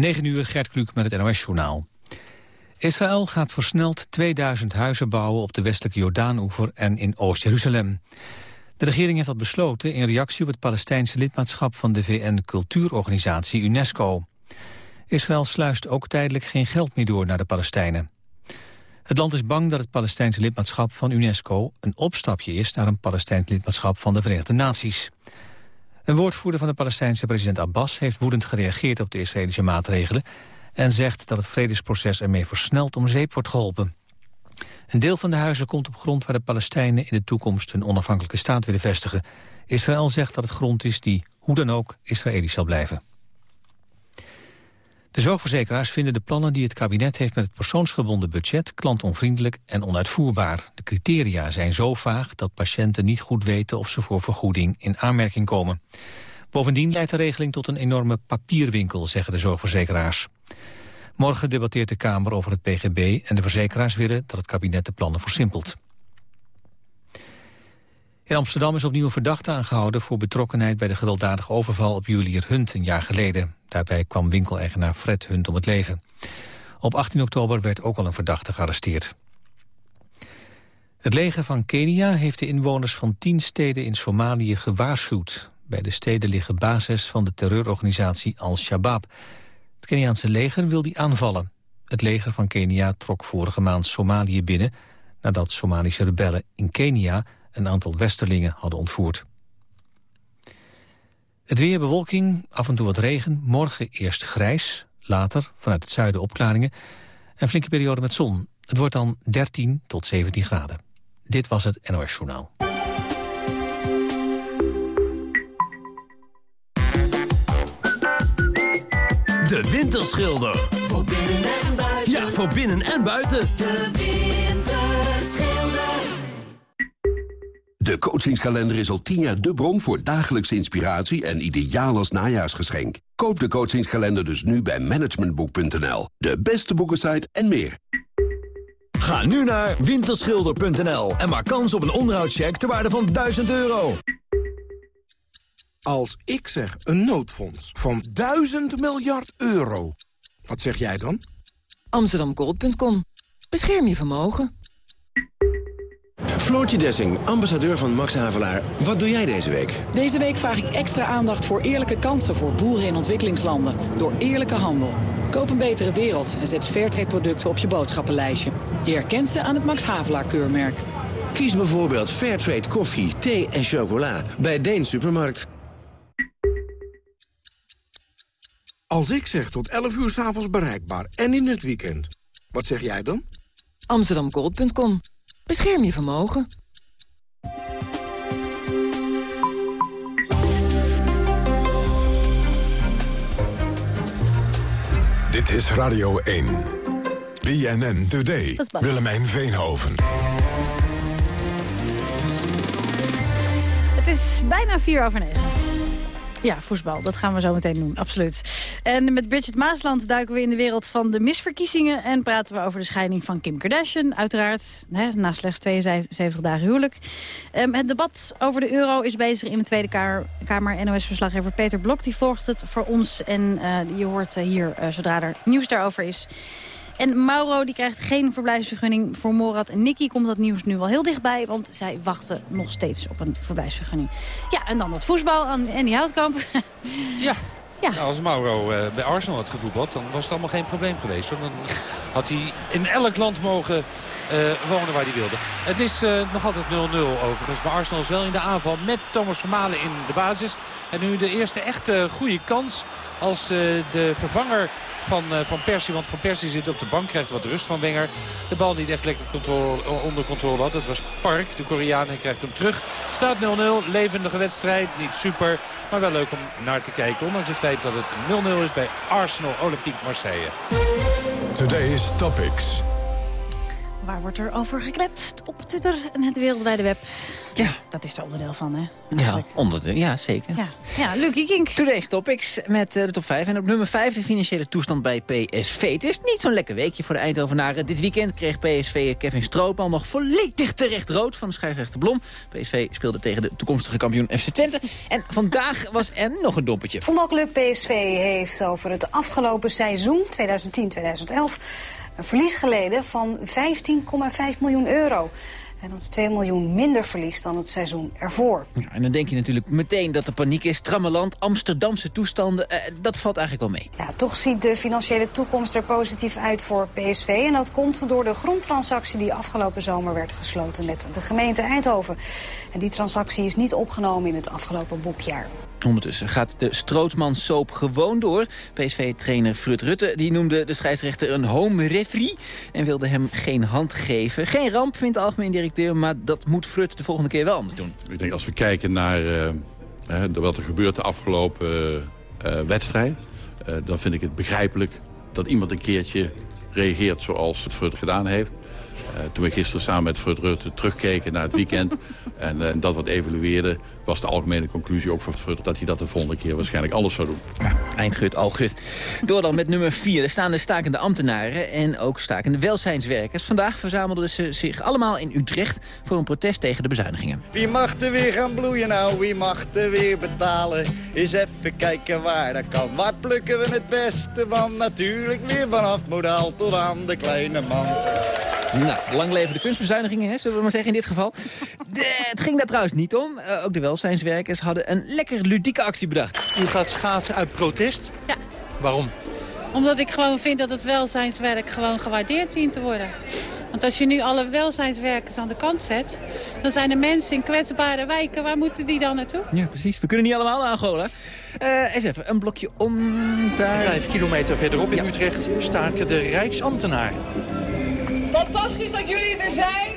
9 uur, Gert Kluk met het NOS-journaal. Israël gaat versneld 2000 huizen bouwen op de westelijke Jordaanoever en in Oost-Jeruzalem. De regering heeft dat besloten in reactie op het Palestijnse lidmaatschap van de VN-cultuurorganisatie UNESCO. Israël sluist ook tijdelijk geen geld meer door naar de Palestijnen. Het land is bang dat het Palestijnse lidmaatschap van UNESCO een opstapje is naar een Palestijns lidmaatschap van de Verenigde Naties. Een woordvoerder van de Palestijnse president Abbas heeft woedend gereageerd op de Israëlische maatregelen en zegt dat het vredesproces ermee versneld om zeep wordt geholpen. Een deel van de huizen komt op grond waar de Palestijnen in de toekomst een onafhankelijke staat willen vestigen. Israël zegt dat het grond is die, hoe dan ook, Israëlisch zal blijven. De zorgverzekeraars vinden de plannen die het kabinet heeft met het persoonsgebonden budget klantonvriendelijk en onuitvoerbaar. De criteria zijn zo vaag dat patiënten niet goed weten of ze voor vergoeding in aanmerking komen. Bovendien leidt de regeling tot een enorme papierwinkel, zeggen de zorgverzekeraars. Morgen debatteert de Kamer over het PGB en de verzekeraars willen dat het kabinet de plannen versimpelt. In Amsterdam is opnieuw een verdachte aangehouden voor betrokkenheid bij de gewelddadige overval op Julier Hunt een jaar geleden. Daarbij kwam winkeleigenaar Fred Hunt om het leven. Op 18 oktober werd ook al een verdachte gearresteerd. Het leger van Kenia heeft de inwoners van tien steden in Somalië gewaarschuwd. Bij de steden liggen bases van de terreurorganisatie Al-Shabaab. Het Keniaanse leger wil die aanvallen. Het leger van Kenia trok vorige maand Somalië binnen... nadat Somalische rebellen in Kenia een aantal westerlingen hadden ontvoerd. Het weer bewolking, af en toe wat regen, morgen eerst grijs... later vanuit het zuiden opklaringen en flinke periode met zon. Het wordt dan 13 tot 17 graden. Dit was het NOS Journaal. De Winterschilder. Voor binnen en buiten. Ja, voor binnen en buiten. De De coachingskalender is al tien jaar de bron voor dagelijkse inspiratie en ideaal als najaarsgeschenk. Koop de coachingskalender dus nu bij managementboek.nl. De beste boekensite en meer. Ga nu naar winterschilder.nl en maak kans op een onderhoudscheck ter waarde van 1000 euro. Als ik zeg een noodfonds van 1000 miljard euro, wat zeg jij dan? Amsterdamgold.com. Bescherm je vermogen. Floortje Dessing, ambassadeur van Max Havelaar. Wat doe jij deze week? Deze week vraag ik extra aandacht voor eerlijke kansen voor boeren in ontwikkelingslanden. Door eerlijke handel. Koop een betere wereld en zet Fairtrade producten op je boodschappenlijstje. Je herkent ze aan het Max Havelaar keurmerk. Kies bijvoorbeeld Fairtrade koffie, thee en chocola bij Deen Supermarkt. Als ik zeg tot 11 uur s'avonds bereikbaar en in het weekend, wat zeg jij dan? Amsterdamgold.com. Bescherm je vermogen. Dit is Radio 1. BNN Today. Willemijn Veenhoven. Het is bijna vier over negen. Ja, voetbal, dat gaan we zo meteen doen, absoluut. En met Bridget Maasland duiken we in de wereld van de misverkiezingen... en praten we over de scheiding van Kim Kardashian, uiteraard. Hè, na slechts 72 dagen huwelijk. Ehm, het debat over de euro is bezig in de Tweede Kamer. NOS-verslaggever Peter Blok die volgt het voor ons. En eh, je hoort eh, hier eh, zodra er nieuws daarover is. En Mauro die krijgt geen verblijfsvergunning voor Morat en Nicky. Komt dat nieuws nu wel heel dichtbij, want zij wachten nog steeds op een verblijfsvergunning. Ja, en dan dat voetbal aan Andy Houtkamp. Ja. Ja. Nou, als Mauro eh, bij Arsenal had gevoetbald, dan was het allemaal geen probleem geweest. Hoor. Dan had hij in elk land mogen eh, wonen waar hij wilde. Het is eh, nog altijd 0-0 overigens. Maar Arsenal is wel in de aanval met Thomas Vermalen in de basis. En nu de eerste echte goede kans als de vervanger van, eh, van Persie. Want Van Persie zit op de bank, krijgt wat rust van Wenger. De bal niet echt lekker controle, onder controle had. Het was Park, de Koreaan, krijgt hem terug. Staat 0-0, levendige wedstrijd. Niet super, maar wel leuk om naar te kijken. Ondanks het feit dat het 0-0 is bij Arsenal Olympique Marseille. Today's Topics. Waar wordt er over gekletst? Op Twitter en het wereldwijde web. Ja. Dat is er onderdeel van, hè? Ja, onder de, ja, zeker. Ja, ja Lucky Kink. Today's Topics met eh, de top 5. En op nummer 5 de financiële toestand bij PSV. Het is niet zo'n lekker weekje voor de Eindhovenaren. Dit weekend kreeg PSV Kevin Stroopal nog volledig terecht rood van de scheidsrechter Blom. PSV speelde tegen de toekomstige kampioen FC Twente. En vandaag was er nog een dompertje. Voetbalclub PSV heeft over het afgelopen seizoen 2010-2011 een verlies geleden van 15,5 miljoen euro. En dat is 2 miljoen minder verlies dan het seizoen ervoor. Ja, en dan denk je natuurlijk meteen dat er paniek is. Trammeland, Amsterdamse toestanden, eh, dat valt eigenlijk wel mee. Ja, toch ziet de financiële toekomst er positief uit voor PSV. En dat komt door de grondtransactie die afgelopen zomer werd gesloten met de gemeente Eindhoven. En die transactie is niet opgenomen in het afgelopen boekjaar. Ondertussen gaat de Strootman-soap gewoon door. PSV-trainer Frut Rutte die noemde de scheidsrechter een home referee... en wilde hem geen hand geven. Geen ramp, vindt de algemeen directeur... maar dat moet Frut de volgende keer wel anders doen. Ik denk als we kijken naar uh, wat er gebeurt de afgelopen uh, wedstrijd... Uh, dan vind ik het begrijpelijk dat iemand een keertje reageert zoals Frut gedaan heeft. Uh, toen we gisteren samen met Frut Rutte terugkeken naar het weekend... en uh, dat wat evalueerden, was de algemene conclusie ook van Frut... dat hij dat de volgende keer waarschijnlijk anders zou doen. Ja, eindgut, al gut. Door dan met nummer 4. Er staan de stakende ambtenaren en ook stakende welzijnswerkers. Vandaag verzamelden ze zich allemaal in Utrecht... voor een protest tegen de bezuinigingen. Wie mag er weer gaan bloeien nou? Wie mag er weer betalen? Eens even kijken waar dat kan. Waar plukken we het beste van? Natuurlijk weer vanaf modaal tot aan de kleine man. Nou, lang leven de kunstbezuinigingen, hè, zullen we maar zeggen in dit geval. De, het ging daar trouwens niet om. Uh, ook de welzijnswerkers hadden een lekker ludieke actie bedacht. U gaat schaatsen uit protest? Ja. Waarom? Omdat ik gewoon vind dat het welzijnswerk gewoon gewaardeerd dient te worden. Want als je nu alle welzijnswerkers aan de kant zet... dan zijn er mensen in kwetsbare wijken. Waar moeten die dan naartoe? Ja, precies. We kunnen niet allemaal naar Angola. Uh, eens even, een blokje om daar... Vijf kilometer verderop in ja. Utrecht staken de Rijksambtenaren. Fantastisch dat jullie er zijn.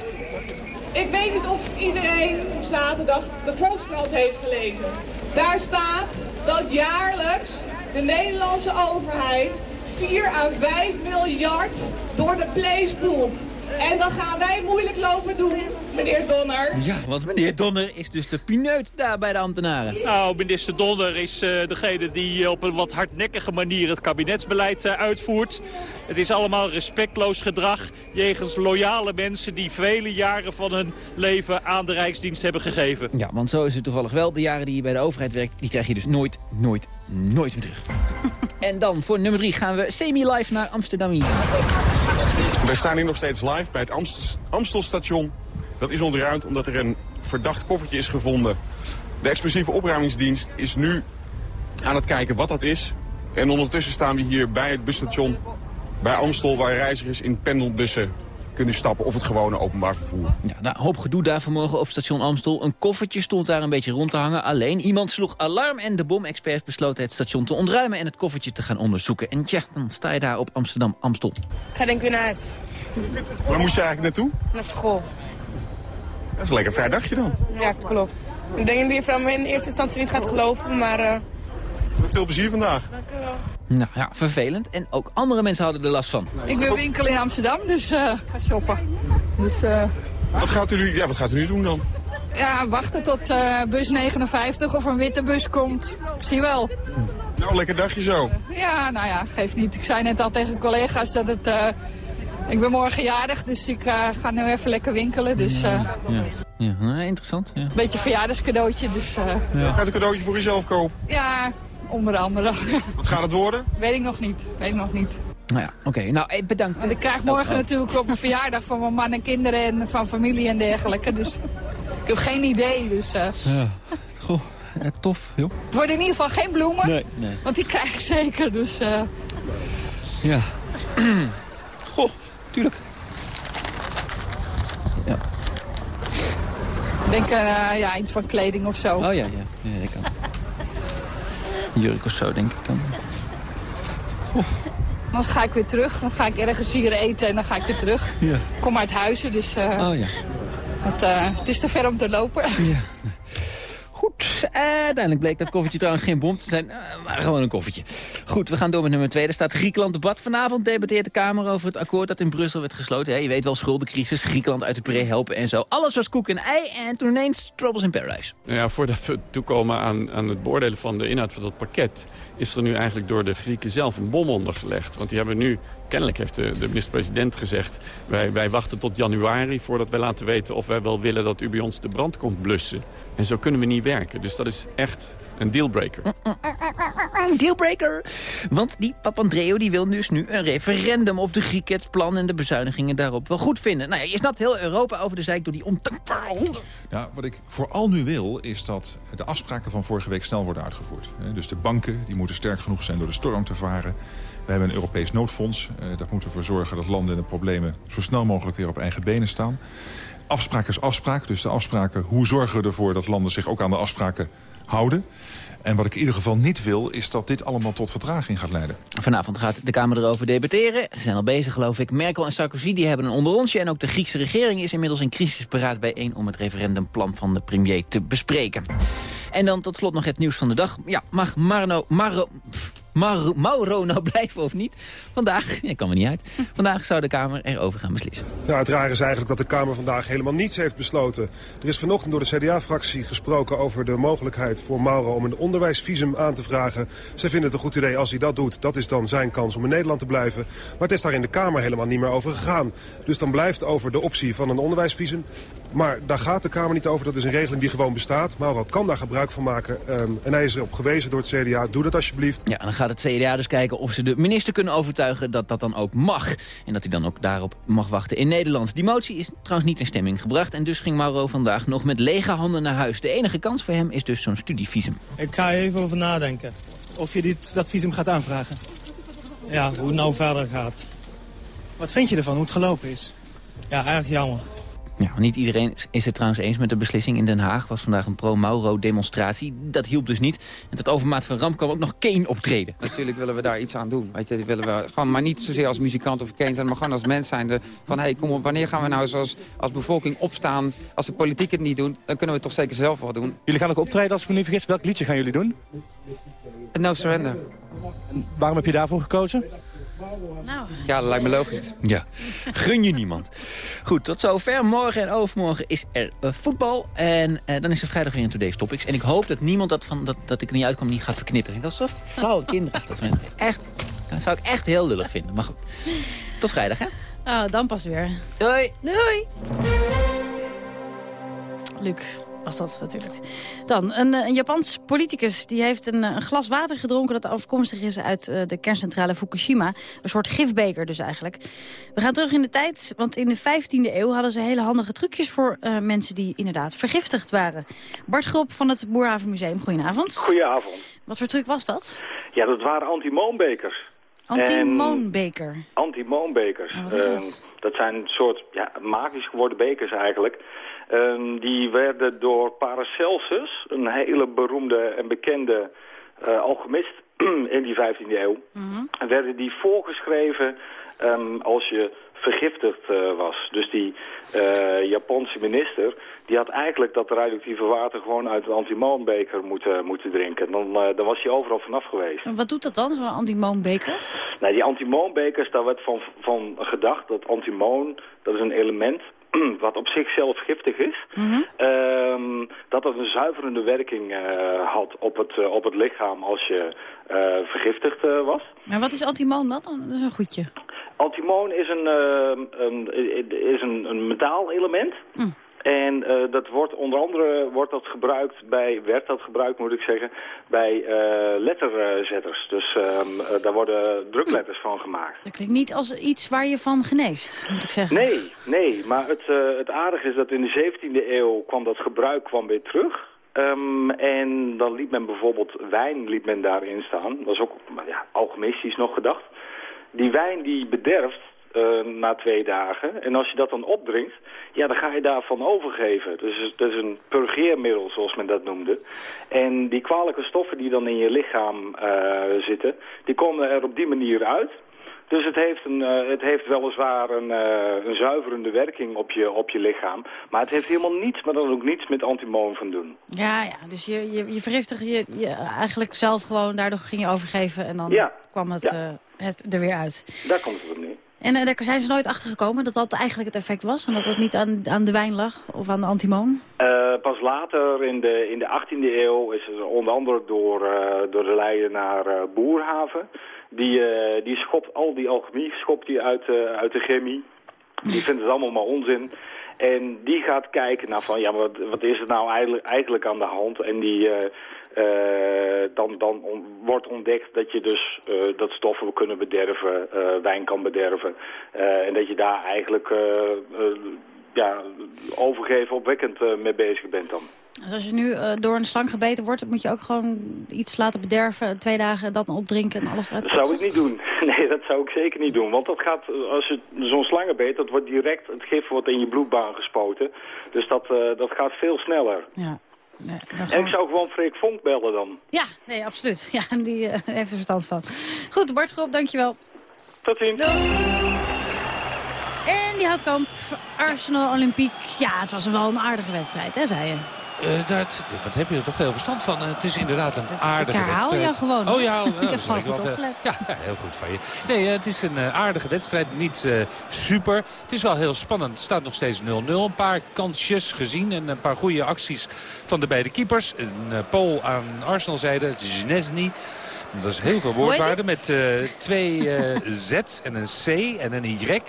Ik weet niet of iedereen zaterdag de Volkskrant heeft gelezen. Daar staat dat jaarlijks de Nederlandse overheid 4 à 5 miljard door de spoelt. En dan gaan wij moeilijk lopen doen, meneer Donner. Ja, want meneer Donner is dus de pineut daar bij de ambtenaren. Nou, minister Donner is uh, degene die op een wat hardnekkige manier het kabinetsbeleid uh, uitvoert. Het is allemaal respectloos gedrag jegens loyale mensen die vele jaren van hun leven aan de Rijksdienst hebben gegeven. Ja, want zo is het toevallig wel. De jaren die je bij de overheid werkt, die krijg je dus nooit, nooit, nooit meer terug. En dan voor nummer drie gaan we semi-live naar Amsterdam. We staan hier nog steeds live bij het Amst Amstelstation. Dat is onderuit omdat er een verdacht koffertje is gevonden. De explosieve opruimingsdienst is nu aan het kijken wat dat is. En ondertussen staan we hier bij het busstation bij Amstel... waar reizigers in pendelbussen kunnen stappen of het gewone openbaar vervoer. Ja, nou, hoop gedoe daar vanmorgen op station Amstel. Een koffertje stond daar een beetje rond te hangen. Alleen iemand sloeg alarm en de bomexperts besloten het station te ontruimen... en het koffertje te gaan onderzoeken. En tja, dan sta je daar op Amsterdam Amstel. Ik ga denk ik weer naar huis. Waar moest je eigenlijk naartoe? Naar school. Dat is een lekker vrij dagje dan. Ja, klopt. Ik denk dat die vrouw me in eerste instantie niet gaat geloven, maar... Uh... Veel plezier vandaag. Dank u wel. Nou ja, vervelend. En ook andere mensen hadden er last van. Ik wil winkelen in Amsterdam, dus uh, ga shoppen. Dus, uh... wat, gaat u nu, ja, wat gaat u nu doen dan? Ja, wachten tot uh, bus 59 of een witte bus komt. Zie wel. Nou, lekker dagje zo. ja, nou ja, geeft niet. Ik zei net al tegen collega's dat het... ik ben morgen jarig, dus ik ga nu even lekker winkelen. Dus, ja, ja. Nou, interessant. Ja. Beetje verjaardagscadeautje, dus... Ja. Gaat een cadeautje voor jezelf kopen? Ja, onder andere. Wat gaat het worden? Weet ik nog niet. Weet ik nog niet. Nou ja, oké. Okay. Nou, bedankt. Want ik krijg morgen oh, oh. natuurlijk op mijn verjaardag van mijn man en kinderen en van familie en dergelijke. Dus ik heb geen idee. Dus, uh... Ja, goh. Ja, tof, joh. Het worden in ieder geval geen bloemen. Nee, nee. Want die krijg ik zeker, dus... Uh... Ja. goh, tuurlijk. Ja. Ik denk uh, ja, iets van kleding of zo. Oh ja, ja. ja dat kan jurk of zo, denk ik dan. Oh. Dan ga ik weer terug. Dan ga ik ergens hier eten en dan ga ik weer terug. Ja. Kom uit Huizen, dus uh, oh, ja. het, uh, het, is te ver om te lopen. Ja. Eh, uiteindelijk bleek dat koffertje trouwens geen bom te zijn, eh, maar gewoon een koffertje. Goed, we gaan door met nummer 2. Er staat Griekenland debat. Vanavond debatteert de Kamer over het akkoord dat in Brussel werd gesloten. je weet wel, schuldencrisis, Griekenland uit de pre helpen en zo. Alles was koek en ei en toen ineens Troubles in Paradise. Nou ja, voordat we toekomen aan, aan het beoordelen van de inhoud van dat pakket... is er nu eigenlijk door de Grieken zelf een bom ondergelegd. Want die hebben nu kennelijk heeft de, de minister-president gezegd... Wij, wij wachten tot januari voordat wij laten weten of wij wel willen dat u bij ons de brand komt blussen. En zo kunnen we niet werken. Dus dat is echt een dealbreaker. Een dealbreaker. Want die Papandreou die wil dus nu een referendum... of de Grieken het plan en de bezuinigingen daarop wel goed vinden. Nou ja, je snapt heel Europa over de zijk door die ontankbare honden. Ja, wat ik vooral nu wil, is dat de afspraken van vorige week snel worden uitgevoerd. Dus de banken die moeten sterk genoeg zijn door de storm te varen. We hebben een Europees noodfonds. Uh, dat moeten we ervoor zorgen dat landen in de problemen zo snel mogelijk weer op eigen benen staan. Afspraak is afspraak. Dus de afspraken, hoe zorgen we ervoor dat landen zich ook aan de afspraken houden? En wat ik in ieder geval niet wil, is dat dit allemaal tot vertraging gaat leiden. Vanavond gaat de Kamer erover debatteren. Ze zijn al bezig, geloof ik. Merkel en Sarkozy die hebben een onderontje. En ook de Griekse regering is inmiddels in crisisberaad bijeen... om het referendumplan van de premier te bespreken. En dan tot slot nog het nieuws van de dag. Ja, mag Marno, Maro, Mauro, Mauro nou blijven of niet? Vandaag, kan me niet uit, vandaag zou de Kamer erover gaan beslissen. Ja, het rare is eigenlijk dat de Kamer vandaag helemaal niets heeft besloten. Er is vanochtend door de CDA-fractie gesproken over de mogelijkheid voor Mauro om een onderwijsvisum aan te vragen. Zij vinden het een goed idee als hij dat doet. Dat is dan zijn kans om in Nederland te blijven. Maar het is daar in de Kamer helemaal niet meer over gegaan. Dus dan blijft over de optie van een onderwijsvisum. Maar daar gaat de Kamer niet over. Dat is een regeling die gewoon bestaat. Mauro kan daar gebruik van maken. Um, en hij is erop gewezen door het CDA. Doe dat alsjeblieft. Ja, en dan gaat het CDA dus kijken of ze de minister kunnen overtuigen dat dat dan ook mag. En dat hij dan ook daarop mag wachten in Nederland. Die motie is trouwens niet in stemming gebracht. En dus ging Mauro vandaag nog met lege handen naar huis. De enige kans voor hem is dus zo'n studievisum. Ik ga even over nadenken. Of je dit, dat visum gaat aanvragen. Ja, hoe het nou verder gaat. Wat vind je ervan, hoe het gelopen is? Ja, erg jammer. Ja, niet iedereen is het trouwens eens met de beslissing. In Den Haag was vandaag een pro-Mauro-demonstratie. Dat hielp dus niet. En tot overmaat van ramp kwam ook nog Kane optreden. Natuurlijk willen we daar iets aan doen. Weet je, willen we gewoon, maar niet zozeer als muzikant of Kane zijn... maar gewoon als mens zijn. van, hé, hey, kom op, wanneer gaan we nou zoals, als bevolking opstaan? Als de politiek het niet doen, dan kunnen we het toch zeker zelf wel doen. Jullie gaan ook optreden, als ik me niet vergis. Welk liedje gaan jullie doen? No Surrender. En waarom heb je daarvoor gekozen? Nou. Ja, dat lijkt me logisch. Ja, gun je niemand. Goed, tot zover. Morgen en overmorgen is er uh, voetbal. En uh, dan is er vrijdag weer een Today's Topics. En ik hoop dat niemand dat, van, dat, dat ik er niet uitkom niet gaat verknippen. Dat is zo flauwe kinderachtig. Dat, echt, dat zou ik echt heel lullig vinden. Maar goed, tot vrijdag hè. Oh, dan pas weer. Doei. Doei. Luc was dat natuurlijk. Dan, een, een Japans politicus die heeft een, een, glas water gedronken... dat afkomstig is uit uh, de kerncentrale Fukushima. Een soort gifbeker dus eigenlijk. We gaan terug in de tijd, want in de 15e eeuw... hadden ze hele handige trucjes voor uh, mensen die inderdaad vergiftigd waren. Bart Grop van het Boerhavenmuseum, goedenavond. Goedenavond. Wat voor truc was dat? Ja, dat waren antimoonbekers. Antimoonbeker? Antimoonbekers. Oh, dat? Uh, dat zijn een soort ja, magisch geworden bekers eigenlijk... Um, die werden door Paracelsus, een hele beroemde en bekende uh, alchemist in die 15e eeuw, mm -hmm. werden die voorgeschreven um, als je vergiftigd uh, was. Dus die uh, Japanse minister, die had eigenlijk dat radioactieve water gewoon uit een antimoonbeker moeten, moeten drinken. Dan, uh, dan was hij overal vanaf geweest. En wat doet dat dan, zo'n antimoonbeker? Nou, die antimoonbekers, daar werd van, van gedacht dat antimoon, dat is een element wat op zichzelf giftig is, mm -hmm. um, dat dat een zuiverende werking uh, had op het, uh, op het lichaam als je uh, vergiftigd was. Maar wat is antimoon dan? Dat is een goedje. Antimoon is een, een, is een, een metaalelement. Mm. En uh, dat wordt onder andere wordt dat gebruikt bij, werd dat gebruikt moet ik zeggen, bij uh, letterzetters. Dus uh, daar worden drukletters van gemaakt. Dat klinkt niet als iets waar je van geneest, moet ik zeggen. Nee, nee. Maar het, het aardige is dat in de 17e eeuw kwam dat gebruik kwam weer terug. Um, en dan liet men bijvoorbeeld wijn liet men daarin staan. Dat is ook ja, alchemistisch nog gedacht. Die wijn die bederft uh, na twee dagen. En als je dat dan opdrinkt, ja, dan ga je daarvan overgeven. Dus dat is een purgeermiddel, zoals men dat noemde. En die kwalijke stoffen die dan in je lichaam uh, zitten, die komen er op die manier uit. Dus het heeft, een, eh, het heeft weliswaar een, eh, een zuiverende werking op je, op je lichaam. Maar het heeft helemaal niets, maar dan ook niets met antimoon van doen. Ja, ja dus je, je, je je, je eigenlijk zelf gewoon, daardoor ging je overgeven en dan Ja. kwam het, Ja. eh, het er weer uit. Daar komt het op neer. En eh, daar zijn ze nooit achter gekomen dat dat eigenlijk het effect was? En dat het niet aan, aan de wijn lag of aan de antimoon? Eh, pas later in de, in de 18e eeuw is het onder andere door, eh, door de leidenaar Boerhaven. Die, die schopt al die alchemie schopt die uit, uit de chemie. Die vindt het allemaal maar onzin. En die gaat kijken naar van, ja, wat, wat is er nou eigenlijk, eigenlijk aan de hand? En die, dan, dan on- wordt ontdekt dat je dus eh, dat stoffen kunnen bederven, eh, wijn kan bederven. Eh, en dat je daar eigenlijk eh, eh, ja, overgeven opwekkend eh, mee bezig bent dan. Dus als je nu eh, door een slang gebeten wordt, moet je ook gewoon iets laten bederven, twee dagen, dat opdrinken en alles eruit Dat zou ik niet doen. Nee, dat zou ik zeker niet doen. Want dat gaat, als je zo'n slangen beet, dat wordt direct, het gif wordt in je bloedbaan gespoten. Dus dat, eh, dat gaat veel sneller. Ja. Nee, En ik zou gewoon Freek Vonk bellen dan. Ja, nee, absoluut. Ja, en die eh, heeft er verstand van. Goed, Bart Groep, dankjewel. Tot ziens. En die houtkamp, Arsenal Olympiek. Ja, het was wel een aardige wedstrijd, hè, zei je. Eh, dat, wat heb je er toch veel verstand van? Eh, het is inderdaad een aardige wedstrijd. jou gewoon. Oh ja, oh, Ik heb gewoon goed opgelet. Ja, heel goed van je. Nee, eh, het is een aardige wedstrijd. Niet super. Het is wel heel spannend. Het staat nog steeds 0-0. Een paar kansjes gezien en een paar goede acties van de beide keepers. Een Pool aan Arsenal-zijde, Znesny. Dat is heel veel woordwaarde met eh, twee eh, Z's en een C en een Y.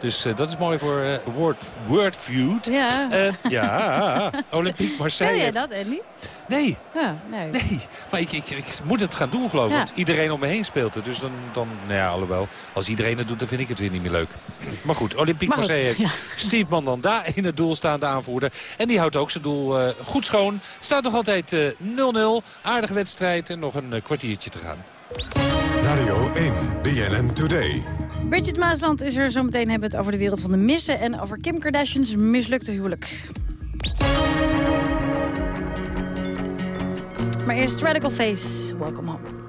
Dus eh, dat is mooi voor eh, word, Wordfeud. Ja. Ja, Olympique Marseille. Jij heeft- dat, Andy? Nee. Ja, nee. Nee, maar ik, ik, ik moet het gaan doen geloof ik. Ja. Want iedereen om me heen speelt het. Dus dan, dan, nou ja, alhoewel. Als iedereen het doet, dan vind ik het weer niet meer leuk. Maar goed, Olympique Maar Marseille heeft Steve Mandanda in het doel staande aanvoerder. En die houdt ook zijn doel goed schoon. Staat nog altijd eh, 0-0. Aardige wedstrijd en nog een kwartiertje te gaan. Radio 1, BNN Today. Bridget Maasland is er. Zometeen hebben het over de wereld van de missen... en over Kim Kardashian's mislukte huwelijk. Maar eerst Radical Face. Welcome home.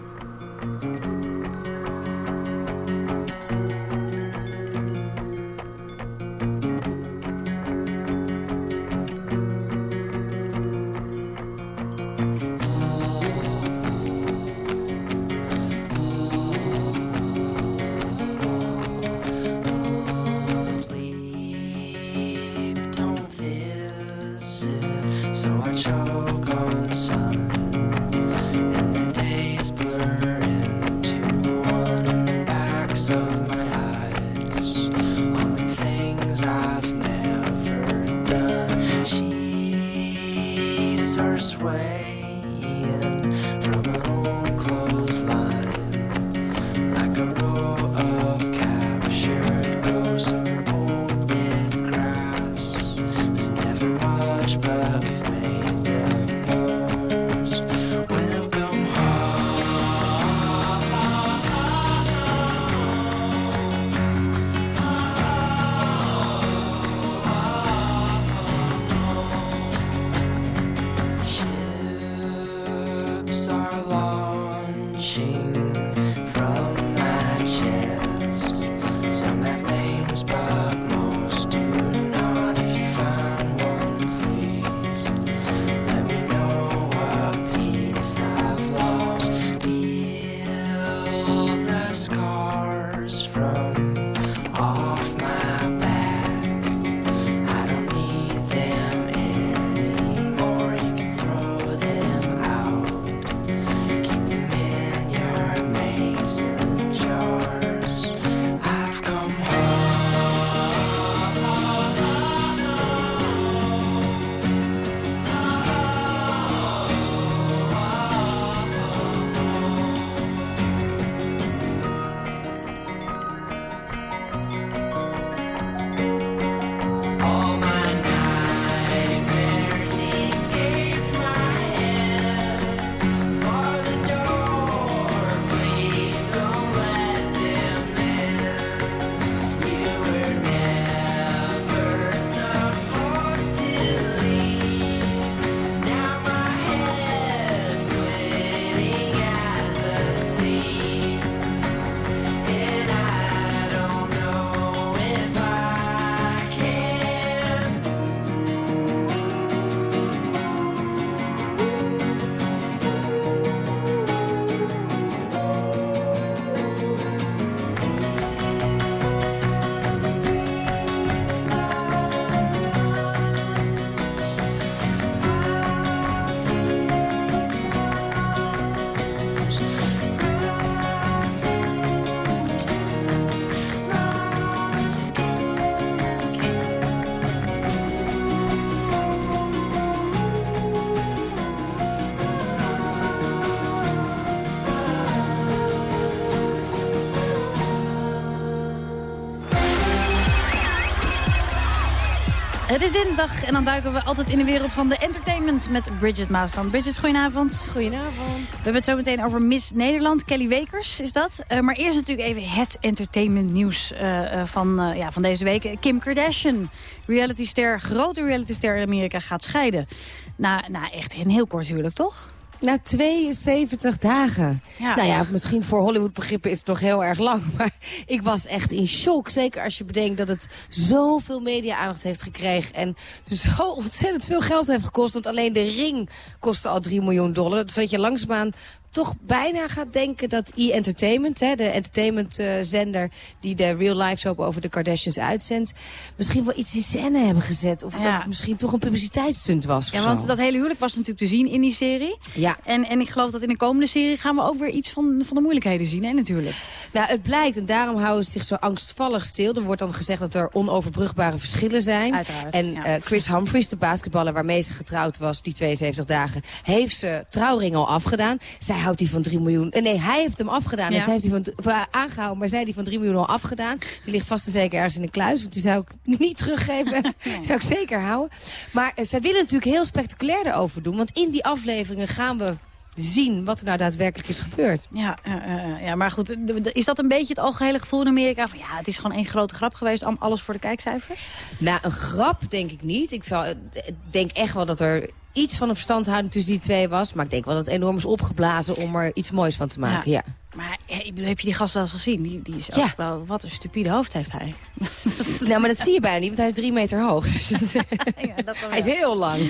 Het is dinsdag en dan duiken we altijd in de wereld van de entertainment met Bridget Maasland. Bridget, goedenavond. Goedenavond. We hebben het zo meteen over Miss Nederland, Kelly Wekers is dat. Eh, maar eerst natuurlijk even het entertainment nieuws eh, eh, van, ja, van deze week. Kim Kardashian, realityster, grote realityster in Amerika, gaat scheiden. Na, na echt een heel kort huwelijk, toch? Na 72 dagen. Ja. Nou ja, misschien voor Hollywood begrippen is het nog heel erg lang. Maar ik was echt in shock. Zeker als je bedenkt dat het zoveel media-aandacht heeft gekregen. En zo ontzettend veel geld heeft gekost. Want alleen de ring kostte al 3 miljoen dollar. Dus dat je langzaamaan toch bijna gaat denken dat E-Entertainment, hè, de entertainmentzender die de real life soap over de Kardashians uitzendt, misschien wel iets in scène hebben gezet. Of dat het misschien toch een publiciteitsstunt was. Ja, zo. want dat hele huwelijk was natuurlijk te zien in die serie. Ja. En, en ik geloof dat in de komende serie gaan we ook weer iets van, van de moeilijkheden zien, hè, natuurlijk. Nou, het blijkt, en daarom houden ze zich zo angstvallig stil. Er wordt dan gezegd dat er onoverbrugbare verschillen zijn. Uiteraard, En ja. eh, Chris Humphries, de basketballer waarmee ze getrouwd was, die 72 dagen, heeft ze trouwring al afgedaan. Zij houdt die van 3 miljoen. eh, nee, hij heeft hem afgedaan. Ja. En zij heeft die van, van aangehouden, maar zij heeft die van 3 miljoen al afgedaan. Die ligt vast en zeker ergens in de kluis, want die zou ik niet teruggeven. zou ik zeker houden. Maar eh, zij willen natuurlijk heel spectaculair erover doen. Want in die afleveringen gaan we zien wat er nou daadwerkelijk is gebeurd. Ja, ja, maar goed, is dat een beetje het algehele gevoel in Amerika? Van, ja, het is gewoon één grote grap geweest, alles voor de kijkcijfers? Nou, een grap denk ik niet. Ik zal, ik denk echt wel dat er iets van een verstandhouding tussen die twee was. Maar ik denk wel dat het enorm is opgeblazen om er iets moois van te maken. Ja. Maar ja, ik bedoel, heb je die gast wel eens gezien? Die, die is Ja. ook wel, wat een stupide hoofd heeft hij. Nou, maar dat zie je bijna niet, want hij is drie meter hoog. Dus dat- hij is heel lang.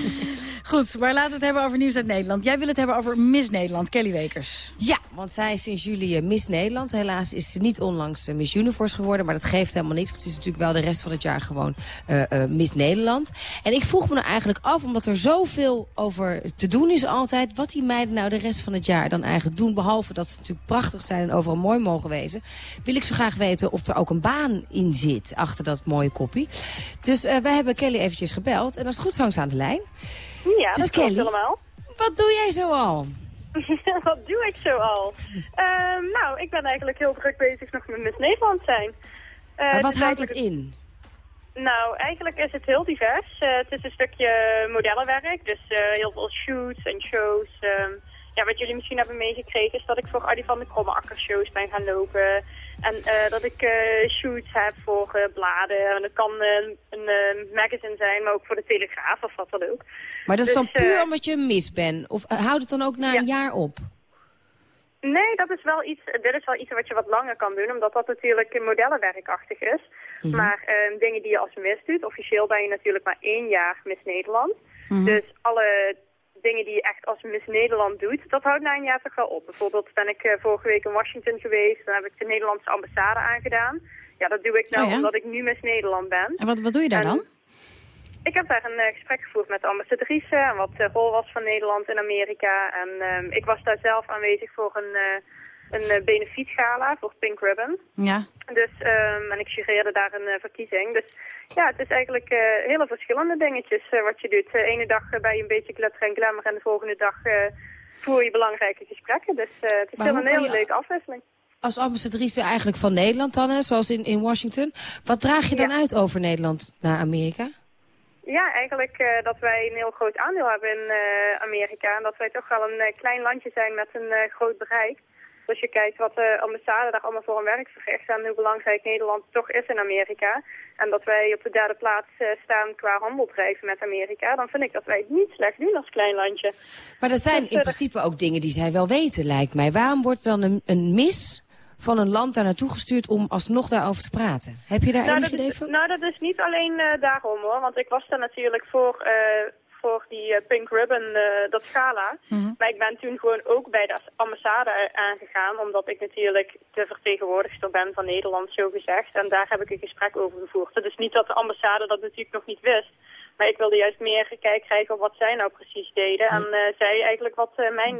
Goed, maar laten we het hebben over nieuws uit Nederland. Jij wil het hebben over Miss Nederland, Kelly Wekers. Ja, want zij is sinds juli eh, Miss Nederland. Helaas is ze niet onlangs eh, Miss Universe geworden. Maar dat geeft helemaal niks. Want ze is natuurlijk wel de rest van het jaar gewoon eh, Miss Nederland. En ik vroeg me nou eigenlijk af, omdat er zoveel over te doen is altijd... wat die meiden nou de rest van het jaar dan eigenlijk doen. Behalve dat ze natuurlijk prachtig zijn en overal mooi mogen wezen. Wil ik zo graag weten of er ook een baan in zit achter dat mooie koppie. Dus eh, wij hebben Kelly eventjes gebeld. En als het goed zijn ze aan de lijn. Ja, Dus dat klopt Kelly, helemaal. Wat doe jij zo al? Wat doe ik zo al? Ehm, nou, ik ben eigenlijk heel druk bezig nog met Miss Nederland zijn. Eh, Maar wat is houdt het in? Nou, eigenlijk is het heel divers. Eh, het is een stukje modellenwerk, dus eh, heel veel shoots en shows. Ehm, ja, wat jullie misschien hebben meegekregen is dat ik voor Adi van de Krommeakker shows ben gaan lopen. En eh, dat ik eh, shoots heb voor eh, bladen. En dat kan een magazine zijn, maar ook voor de Telegraaf of wat dan ook. Maar dat is dan Dus, puur omdat je mis bent? Of houdt het dan ook na een jaar op? Nee, dat is wel iets, dit is wel iets wat je wat langer kan doen, omdat dat natuurlijk modellenwerkachtig is. Mhm. Maar ehm, dingen die je als mis doet, officieel ben je natuurlijk maar één jaar Miss Nederland. Mhm. Dus alle dingen die je echt als Miss Nederland doet, dat houdt na een jaar toch wel op. Bijvoorbeeld ben ik eh, vorige week in Washington geweest, dan heb ik de Nederlandse ambassade aangedaan. Ja, dat doe ik nou Oh ja? omdat ik nu Miss Nederland ben. En wat, wat doe je daar En- dan? Ik heb daar een eh, gesprek gevoerd met de ambassadrice en wat de rol was van Nederland in Amerika. En ehm, ik was daar zelf aanwezig voor een, eh een eh, benefietgala voor Pink Ribbon. Ja. Dus, ehm, en ik sugereerde daar een eh, verkiezing. Dus ja, het is eigenlijk eh, hele verschillende dingetjes wat je doet. De ene dag ben je een beetje glitter en glamour en de volgende dag voer je belangrijke gesprekken. Dus het is hoe een hele je- leuke afwisseling. Als ambassadrice eigenlijk van Nederland dan, hè, zoals in, in Washington. Wat draag je dan uit over Nederland naar Amerika? Ja, eigenlijk dat wij een heel groot aandeel hebben in Amerika. En dat wij toch wel een klein landje zijn met een groot bereik. Dus als je kijkt wat de ambassade daar allemaal voor een werk verricht en hoe belangrijk Nederland toch is in Amerika. En dat wij op de derde plaats eh, staan qua handel drijven met Amerika. Dan vind ik dat wij het niet slecht doen als klein landje. Maar dat zijn Dus, in eh, principe ook dingen die zij wel weten, lijkt mij. Waarom wordt dan een, een mis van een land daar naartoe gestuurd om alsnog daarover te praten? Heb je daar nou, enig idee van? nou, dat is niet alleen eh, daarom hoor. Want ik was daar natuurlijk voor, voor die eh, Pink Ribbon, eh, dat gala. Maar ik ben toen gewoon ook bij de ambassade aangegaan. Omdat ik natuurlijk de vertegenwoordigster ben van Nederland, zo gezegd. En daar heb ik een gesprek over gevoerd. Het is niet dat de ambassade dat natuurlijk nog niet wist. Maar ik wilde juist meer kijk krijgen op wat zij nou precies deden. En eh, zij eigenlijk wat mijn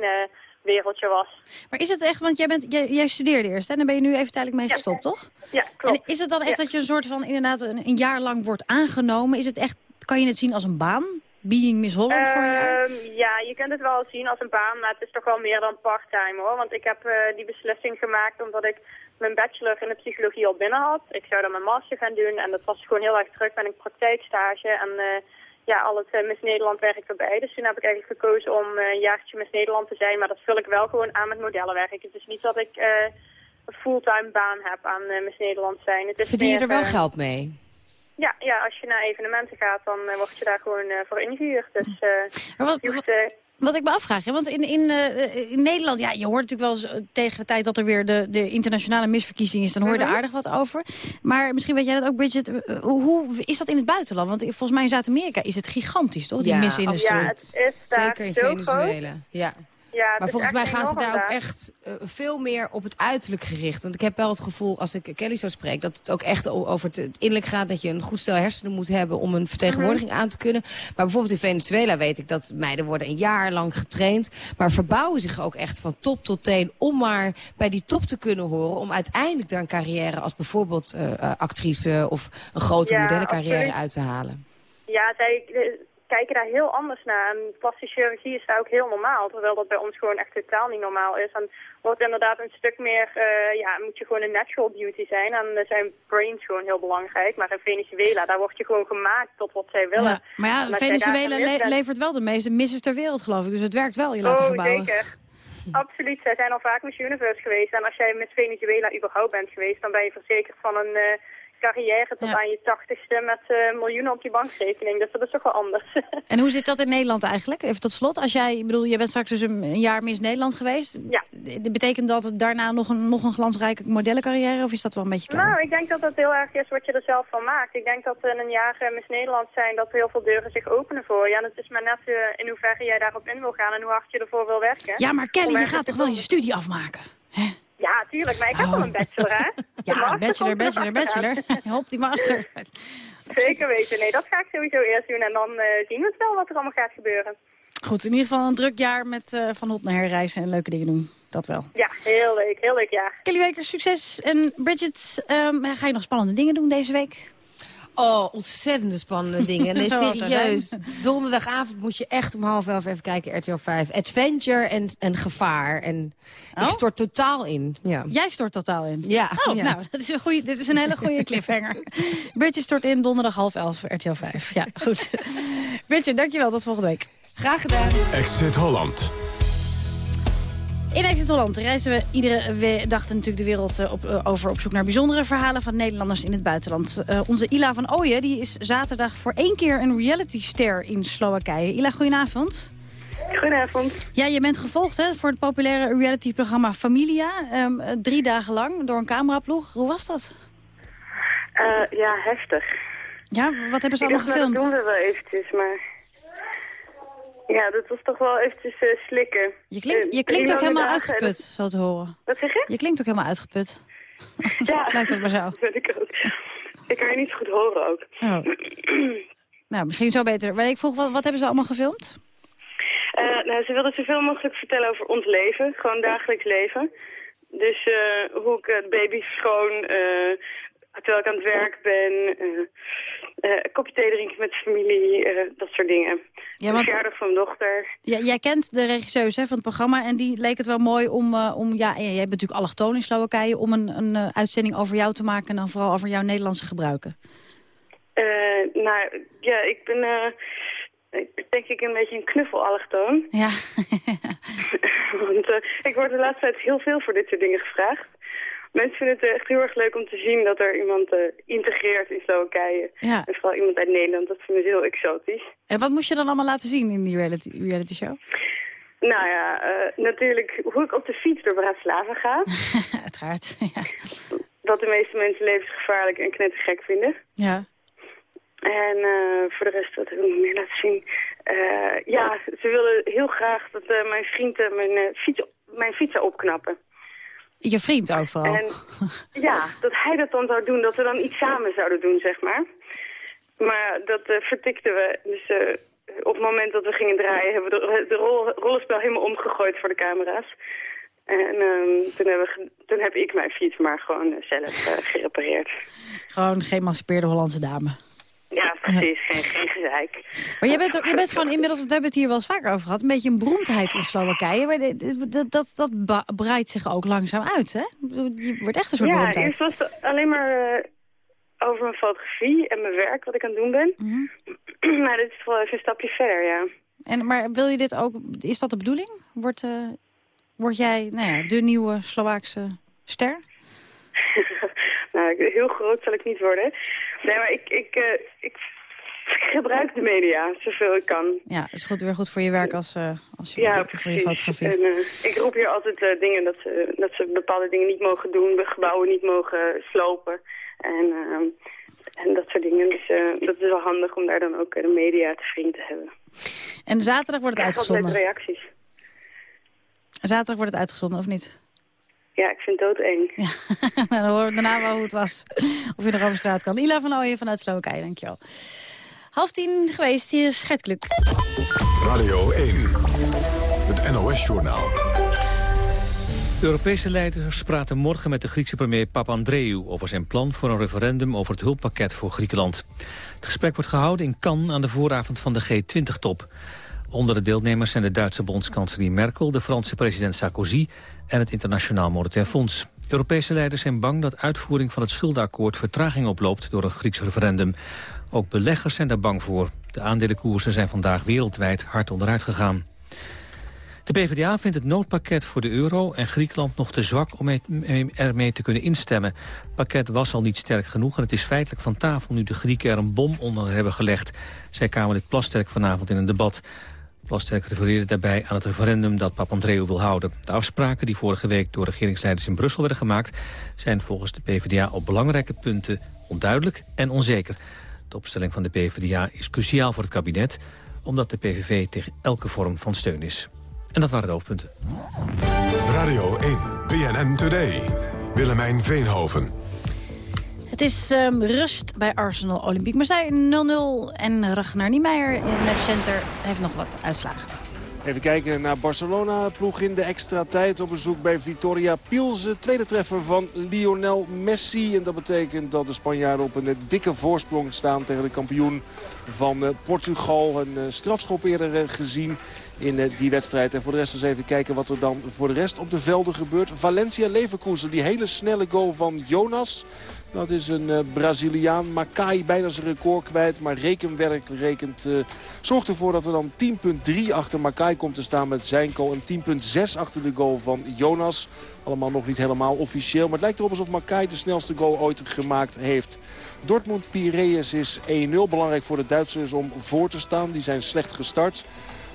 wereldje was. Maar is het echt, want jij, bent, jij, jij studeerde eerst en dan ben je nu even tijdelijk mee gestopt, toch? Ja, klopt. En is het dan echt Ja. dat je een soort van inderdaad een, een jaar lang wordt aangenomen? Is het echt, kan je het zien als een baan? Being Miss Holland voor jaar? Ehm, ja, je kunt het wel zien als een baan, maar het is toch wel meer dan part-time hoor. Want ik heb eh, die beslissing gemaakt omdat ik mijn bachelor in de psychologie al binnen had. Ik zou dan mijn master gaan doen en dat was gewoon heel erg druk met een praktijkstage. En eh, ja, al het eh, Miss Nederland werk erbij. Dus toen heb ik eigenlijk gekozen om eh, een jaartje Miss Nederland te zijn. Maar dat vul ik wel gewoon aan met modellenwerk. Het is niet dat ik eh, een fulltime baan heb aan Miss Nederland zijn. Het is Verdien je meer, er wel geld mee? Ja, ja, als je naar evenementen gaat, dan eh, word je daar gewoon eh, voor ingehuurd. Dus eh, wat, je hoeft... Wat ik me afvraag, hè, want in, in, eh, in Nederland, ja, je hoort natuurlijk wel eens tegen de tijd dat er weer de, de internationale misverkiezing is, dan hoor je er Mhm. aardig wat over. Maar misschien weet jij dat ook, Bridget, hoe, is dat in het buitenland? Want volgens mij in Zuid-Amerika is het gigantisch, toch, die Ja, misindustrie? ja, het is daar Zeker in Venezuela. groot. Ja. Ja, Maar volgens mij gaan ze daar ook echt eh, veel meer op het uiterlijk gericht. Want ik heb wel het gevoel, als ik Kelly zo spreek... dat het ook echt over het innerlijk gaat... dat je een goed stel hersenen moet hebben om een vertegenwoordiging Mhm. aan te kunnen. Maar bijvoorbeeld in Venezuela weet ik dat meiden worden een jaar lang getraind... maar verbouwen zich ook echt van top tot teen... om maar bij die top te kunnen horen... om uiteindelijk daar een carrière als bijvoorbeeld eh, actrice... of een grote Ja, modellencarrière uit te halen. Ja, zij kijken daar heel anders naar. En plastische chirurgie is daar ook heel normaal. Terwijl dat bij ons gewoon echt totaal niet normaal is. En wordt inderdaad een stuk meer, eh, ja, moet je gewoon een natural beauty zijn. En er zijn brains gewoon heel belangrijk. Maar in Venezuela, daar word je gewoon gemaakt tot wat zij willen. Ja, maar ja, Venezuela gemist le- bent- levert wel de meeste misses ter wereld, geloof ik. Dus het werkt wel, je laten oh, verbouwen. zeker. Absoluut. Zij zijn al vaak Miss Universe geweest. En als jij met Venezuela überhaupt bent geweest, dan ben je verzekerd van een eh, carrière tot Ja. aan je tachtigste met eh, miljoenen op je bankrekening. Dus dat is toch wel anders. En hoe zit dat in Nederland eigenlijk? Even tot slot. Als jij, ik bedoel, je bent straks dus een, een jaar Miss Nederland geweest. Ja. D- Betekent dat daarna nog een, nog een glansrijke modellencarrière? Of is dat wel een beetje klaar? Nou, ik denk dat het heel erg is wat je er zelf van maakt. Ik denk dat in een jaar eh, Miss Nederland zijn dat heel veel deuren zich openen voor je. En het is maar net eh, in hoeverre jij daarop in wil gaan en hoe hard je erop wil werken. ja, maar Kelly, je gaat toch wel je studie afmaken? Ja, tuurlijk. Maar ik heb al een bachelor, hè? Ja, bachelor, bachelor, bachelor. Hop, die master. Zeker weten. Nee, dat ga ik sowieso eerst doen. En dan eh, zien we het wel wat er allemaal gaat gebeuren. Goed, in ieder geval een druk jaar met eh, van hot naar her reizen en leuke dingen doen. Dat wel. Ja, heel leuk. Heel leuk jaar. Kelly Wekers, succes. En Bridget, ehm, ga je nog spannende dingen doen deze week? Oh, ontzettende spannende dingen. Nee, er serieus. Donderdagavond moet je echt om half elf even kijken, RTL 5. Adventure en, en gevaar. En Oh? ik stort totaal in. Ja. Jij stort totaal in. Ja, Oh, ja. nou, dat is een goeie, dit is een hele goede cliffhanger. Bridget stort in donderdag half elf, RTL 5. Ja, goed. Bridget, dankjewel. Tot volgende week. Graag gedaan. Exit Holland. In Exit Holland reizen we iedere dag natuurlijk de wereld eh, op, eh, over op zoek naar bijzondere verhalen van Nederlanders in het buitenland. Eh, onze Ila van Ooyen die is zaterdag voor één keer een realityster in Slowakije. Ila, goedenavond. Goedenavond. Ja, je bent gevolgd hè, voor het populaire realityprogramma Familia. Ehm, eh, drie dagen lang door een cameraploeg. Hoe was dat? Ja, heftig. Ja, wat hebben ze allemaal nou, gefilmd? dat doen we wel eventjes, maar... Ja, dat was toch wel eventjes eh, slikken. Je klinkt, Eh, je klinkt ook helemaal dagen, uitgeput, zo te horen. Wat zeg je? Je klinkt ook helemaal uitgeput. Ja. Lijkt het maar zo. Dat ik ook. Ik kan je niet goed horen ook. Oh. Nou, misschien zo beter. Maar ik vroeg, wat, wat hebben ze allemaal gefilmd? Eh, nou, ze wilden zoveel mogelijk vertellen over ons leven. Gewoon dagelijks leven. Dus eh, hoe ik de baby schoon, eh, terwijl ik aan het werk ben, een kopje thee drinken met familie, eh, dat soort dingen. Ja, want- verjaardag van mijn dochter. Ja, jij kent de regisseuse hè, van het programma en die leek het wel mooi om... eh, om ja, jij bent natuurlijk allochtoon in Slowakije... om een, een eh, uitzending over jou te maken en dan vooral over jouw Nederlandse gebruiken. Eh, nou, ja, ik ben eh, ik denk ik een beetje een knuffelallochtoon. Ja. Want eh, ik word de laatste tijd heel veel voor dit soort dingen gevraagd. Mensen vinden het echt heel erg leuk om te zien dat er iemand eh, integreert in Slowakije. Ja. En vooral iemand uit Nederland, dat vinden ze heel exotisch. En wat moest je dan allemaal laten zien in die reality, reality show? Nou ja, eh, natuurlijk hoe ik op de fiets door Bratislava ga. Uiteraard, ja. Wat de meeste mensen levensgevaarlijk en knettergek vinden. Ja. En eh, voor de rest, wat heb ik nog meer laten zien? Eh, ja, ze willen heel graag dat eh, mijn vriend eh, mijn, eh, fiets, mijn fiets zou opknappen. Je vriend ook vooral. En ja, dat hij dat dan zou doen, dat we dan iets samen zouden doen, zeg maar. Maar dat eh, vertikten we. Dus eh, op het moment dat we gingen draaien, hebben we de, de rol, rollenspel helemaal omgegooid voor de camera's. En ehm, toen, hebben toen heb ik mijn fiets maar gewoon zelf eh, gerepareerd. Gewoon geëmancipeerde Hollandse dame. Ja, precies. Geen, geen gezeik. Maar jij bent, jij bent gewoon inmiddels, we hebben het hier wel eens vaker over gehad... een beetje een beroemdheid in Slowakije. Maar dat, dat, dat breidt zich ook langzaam uit, hè? Je wordt echt een soort Ja, beroemdheid. eerst was het alleen maar eh, over mijn fotografie en mijn werk, wat ik aan het doen ben. maar dit is wel even een stapje verder, ja. En, maar wil je dit ook, is dat de bedoeling? Wordt, eh, word jij nou ja, de nieuwe Slovaakse ster? nou, heel groot zal ik niet worden. Nee, maar ik, ik, eh, ik gebruik de media zoveel ik kan. Ja, is goed, weer goed voor je werk als, eh als je, Ja, voor je fotografie. En, eh, ik roep hier altijd dingen dat ze, dat ze bepaalde dingen niet mogen doen, de gebouwen niet mogen slopen. En, en dat soort dingen. Dus dat is wel handig om daar dan ook de media te vriend te hebben. En zaterdag wordt het Ik uitgezonden. reacties. Zaterdag wordt het uitgezonden, of niet? Ja, ik vind het doodeng. dan horen we daarna wel hoe het was. Of je nog over straat kan. Ila van Ooyen vanuit Slowakije, dankjewel. Half tien geweest, hier is Gert Kluk. Radio 1, het NOS-journaal. Europese leiders praten morgen met de Griekse premier Papandreou... over zijn plan voor een referendum over het hulppakket voor Griekenland. Het gesprek wordt gehouden in Cannes aan de vooravond van de G20-top. Onder de deelnemers zijn de Duitse bondskanselier Merkel... de Franse president Sarkozy en het Internationaal Monetair Fonds. Europese leiders zijn bang dat uitvoering van het schuldenakkoord... vertraging oploopt door een Grieks referendum. Ook beleggers zijn daar bang voor. De aandelenkoersen zijn vandaag wereldwijd hard onderuit gegaan. De PvdA vindt het noodpakket voor de euro en Griekenland nog te zwak om mee- ermee te kunnen instemmen. Het pakket was al niet sterk genoeg en het is feitelijk van tafel nu de Grieken er een bom onder hebben gelegd, zei Kamerlid Plasterk vanavond in een debat. Plasterk refereerde daarbij aan het referendum dat Papandreou wil houden. De afspraken die vorige week door regeringsleiders in Brussel werden gemaakt... zijn volgens de PvdA op belangrijke punten onduidelijk en onzeker. De opstelling van de PvdA is cruciaal voor het kabinet... omdat de PVV tegen elke vorm van steun is. En dat waren de hoofdpunten. Radio 1, BNN Today. Willemijn Veenhoven. Is ehm, rust bij Arsenal Olympique Marseille 0-0. En Ragnar Niemeyer in het center heeft nog wat uitslagen. Even kijken naar Barcelona. Ploeg in de extra tijd op bezoek bij Vitoria Pilsen. Tweede treffer van Lionel Messi. En dat betekent dat de Spanjaarden op een eh, dikke voorsprong staan tegen de kampioen van eh, Portugal. Een eh, strafschop eerder gezien in die wedstrijd. En voor de rest eens even kijken wat er dan voor de rest op de velden gebeurt. Valencia-Leverkusen, die hele snelle goal van Jonas. Dat is een eh, Braziliaan. Makai bijna zijn record kwijt. Maar rekenwerk rekent, eh, zorgt ervoor dat er dan 10.3 achter Makai komt te staan met zijn goal. En 10.6 achter de goal van Jonas. Allemaal nog niet helemaal officieel. Maar het lijkt erop alsof Makai de snelste goal ooit gemaakt heeft. Dortmund-Piraeus is 1-0. Belangrijk voor de Duitsers om voor te staan. Die zijn slecht gestart.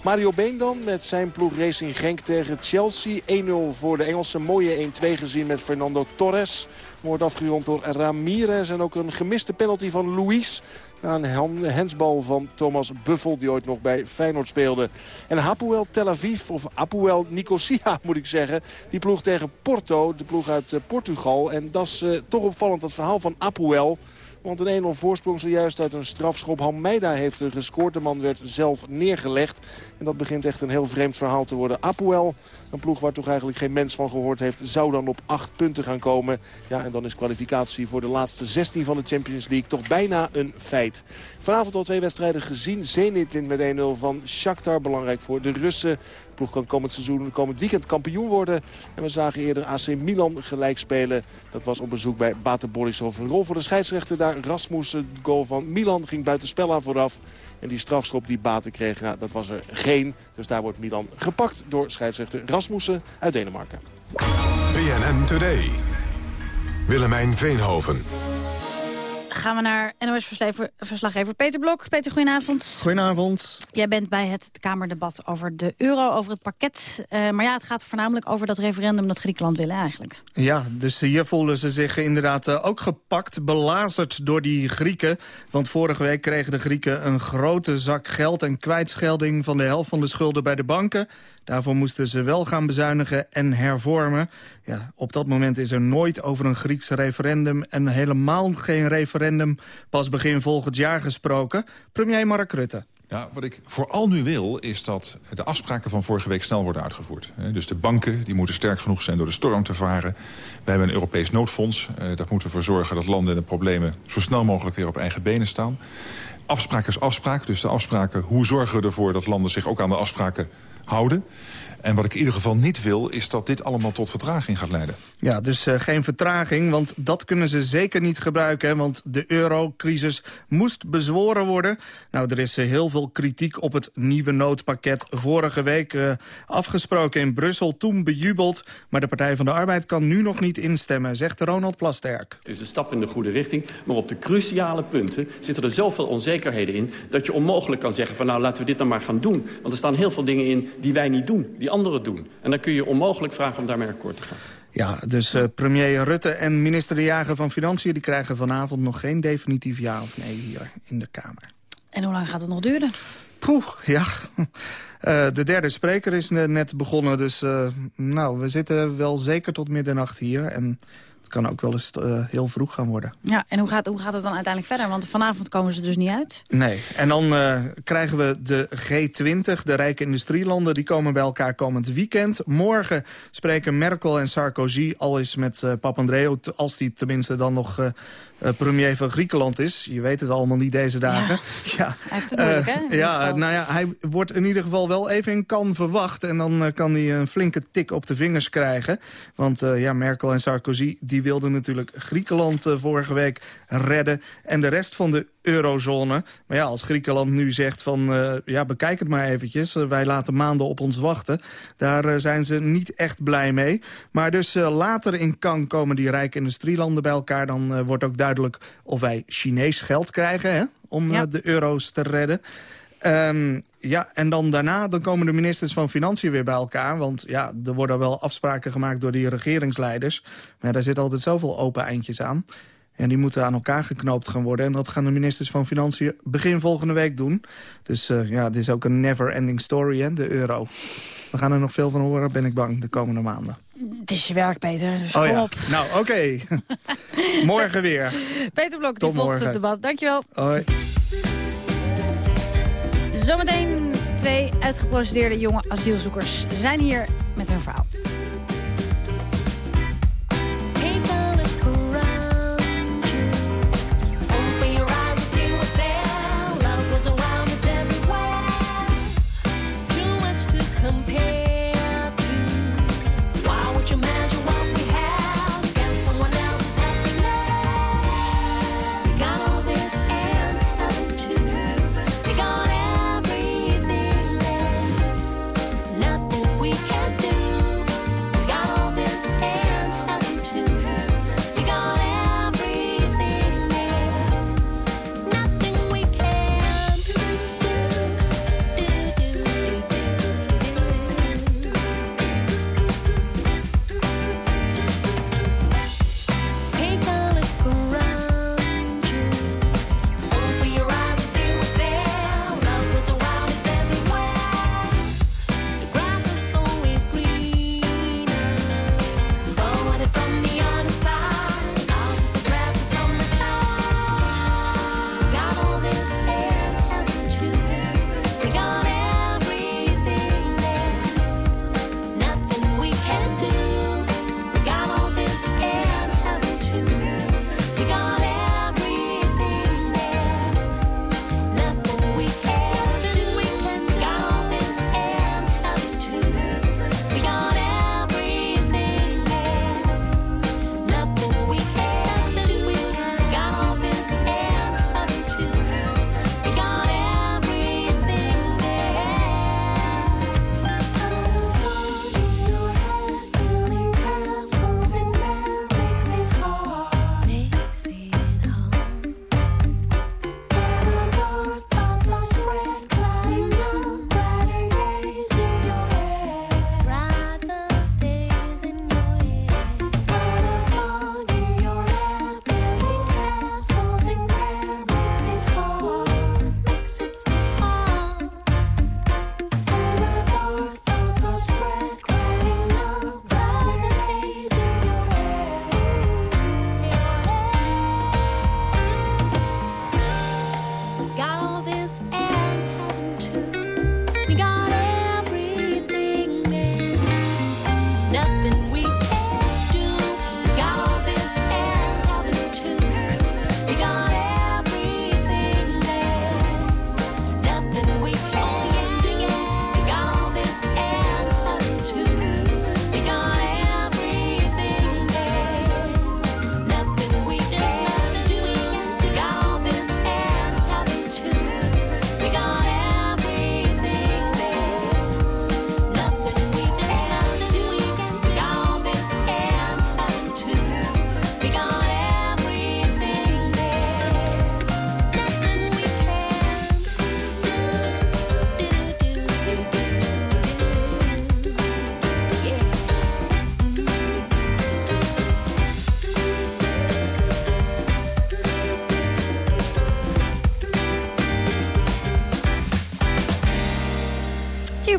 Mario Been dan met zijn ploeg Racing Genk tegen Chelsea. 1-0 voor de Engelsen. Mooie 1-2 gezien met Fernando Torres. Wordt afgerond door Ramirez. En ook een gemiste penalty van Luis. Na een hensbal van Thomas Buffel die ooit nog bij Feyenoord speelde. En Hapoel Tel Aviv, of Hapoel Nicosia moet ik zeggen. Die ploeg tegen Porto, de ploeg uit eh, Portugal. En dat is eh, toch opvallend, dat verhaal van Hapoel. Want een 1-0 voorsprong zojuist uit een strafschop. Halmeida heeft er gescoord. De man werd zelf neergelegd. En dat begint echt een heel vreemd verhaal te worden. Apoel, een ploeg waar toch eigenlijk geen mens van gehoord heeft... zou dan op acht punten gaan komen. Ja, en dan is kwalificatie voor de laatste 16 van de Champions League... toch bijna een feit. Vanavond al twee wedstrijden gezien. Zenit wint met 1-0 van Shakhtar. Belangrijk voor de Russen. Ploeg kan komend seizoen, komend weekend kampioen worden. En we zagen eerder AC Milan gelijk spelen. Dat was op bezoek bij Bate Borisov. Een rol voor de scheidsrechter daar. Rasmussen, de goal van Milan, ging buiten spel aan vooraf. En die strafschop die Bate kreeg, nou, dat was er geen. Dus daar wordt Milan gepakt door scheidsrechter Rasmussen uit Denemarken. BNN Today. Willemijn Veenhoven. Gaan we naar NOS-verslaggever Peter Blok. Peter, goedenavond. Goedenavond. Jij bent bij het Kamerdebat over de euro, over het pakket. Eh, maar ja, het gaat voornamelijk over dat referendum dat Griekenland wil eigenlijk. Ja, dus hier voelen ze zich inderdaad eh, ook gepakt, belazerd door die Grieken. Want vorige week kregen de Grieken een grote zak geld en kwijtschelding van de helft van de schulden bij de banken. Daarvoor moesten ze wel gaan bezuinigen en hervormen. Ja, op dat moment is er nooit over een Grieks referendum en helemaal geen referendum pas begin volgend jaar gesproken. Premier Mark Rutte. Ja, wat ik vooral nu wil, is dat de afspraken van vorige week snel worden uitgevoerd. Dus de banken die moeten sterk genoeg zijn door de storm te varen. We hebben een Europees noodfonds. Dat moeten ervoor zorgen dat landen in de problemen zo snel mogelijk weer op eigen benen staan. Afspraak is afspraak, dus de afspraken, hoe zorgen we ervoor dat landen zich ook aan de afspraken houden. En wat ik in ieder geval niet wil, is dat dit allemaal tot vertraging gaat leiden. Ja, dus uh, geen vertraging, want dat kunnen ze zeker niet gebruiken. Want de eurocrisis moest bezworen worden. Nou, er is uh, heel veel kritiek op het nieuwe noodpakket. Vorige week uh, afgesproken in Brussel, toen bejubeld. Maar de Partij van de Arbeid kan nu nog niet instemmen, zegt Ronald Plasterk. Het is een stap in de goede richting, maar op de cruciale punten... zitten er zoveel onzekerheden in dat je onmogelijk kan zeggen... van nou, laten we dit dan maar gaan doen. Want er staan heel veel dingen in die wij niet doen, die anderen doen. En dan kun je onmogelijk vragen om daarmee akkoord te gaan. Ja, dus uh, premier Rutte en minister De Jager van Financiën... die krijgen vanavond nog geen definitief ja of nee hier in de Kamer. En hoe lang gaat het nog duren? Poeh, ja. Uh, de derde spreker is net begonnen, dus uh, nou, we zitten wel zeker tot middernacht hier. En het kan ook wel eens uh, heel vroeg gaan worden. Ja, en hoe gaat, hoe gaat het dan uiteindelijk verder? Want vanavond komen ze dus niet uit. Nee, en dan uh, krijgen we de G20, de rijke industrielanden. Die komen bij elkaar komend weekend. Morgen spreken Merkel en Sarkozy, al is met uh, Papandreou... als die tenminste dan nog premier van Griekenland is. Je weet het allemaal niet deze dagen. Ja, ja. Hij heeft het moeilijk, hè? Ja, nou ja, hij wordt in ieder geval wel even in kan verwacht. En dan kan hij een flinke tik op de vingers krijgen. Want ja, Merkel en Sarkozy die wilden natuurlijk Griekenland vorige week redden. En de rest van de eurozone. Maar ja, als Griekenland nu zegt van... Uh, ja, bekijk het maar eventjes. Uh, wij laten maanden op ons wachten. Daar uh, zijn ze niet echt blij mee. Maar dus later in Cannes komen die rijke industrielanden bij elkaar. Dan wordt ook duidelijk of wij Chinees geld krijgen... Hè, om ja. de euro's te redden. Um, ja, en dan daarna dan komen de ministers van Financiën weer bij elkaar. Want ja, er worden wel afspraken gemaakt door die regeringsleiders. Maar daar zitten altijd zoveel open eindjes aan. En die moeten aan elkaar geknoopt gaan worden. En dat gaan de ministers van Financiën begin volgende week doen. Dus uh, ja, het is ook een never-ending story, hè, de euro. We gaan er nog veel van horen, ben ik bang, de komende maanden. Het is je werk, Peter. Dus oh ja. op. Nou, oké. Okay. morgen weer. Peter Blok, die volgt het debat. Dankjewel. Hoi. Zometeen twee uitgeprocedeerde jonge asielzoekers zijn hier met hun verhaal.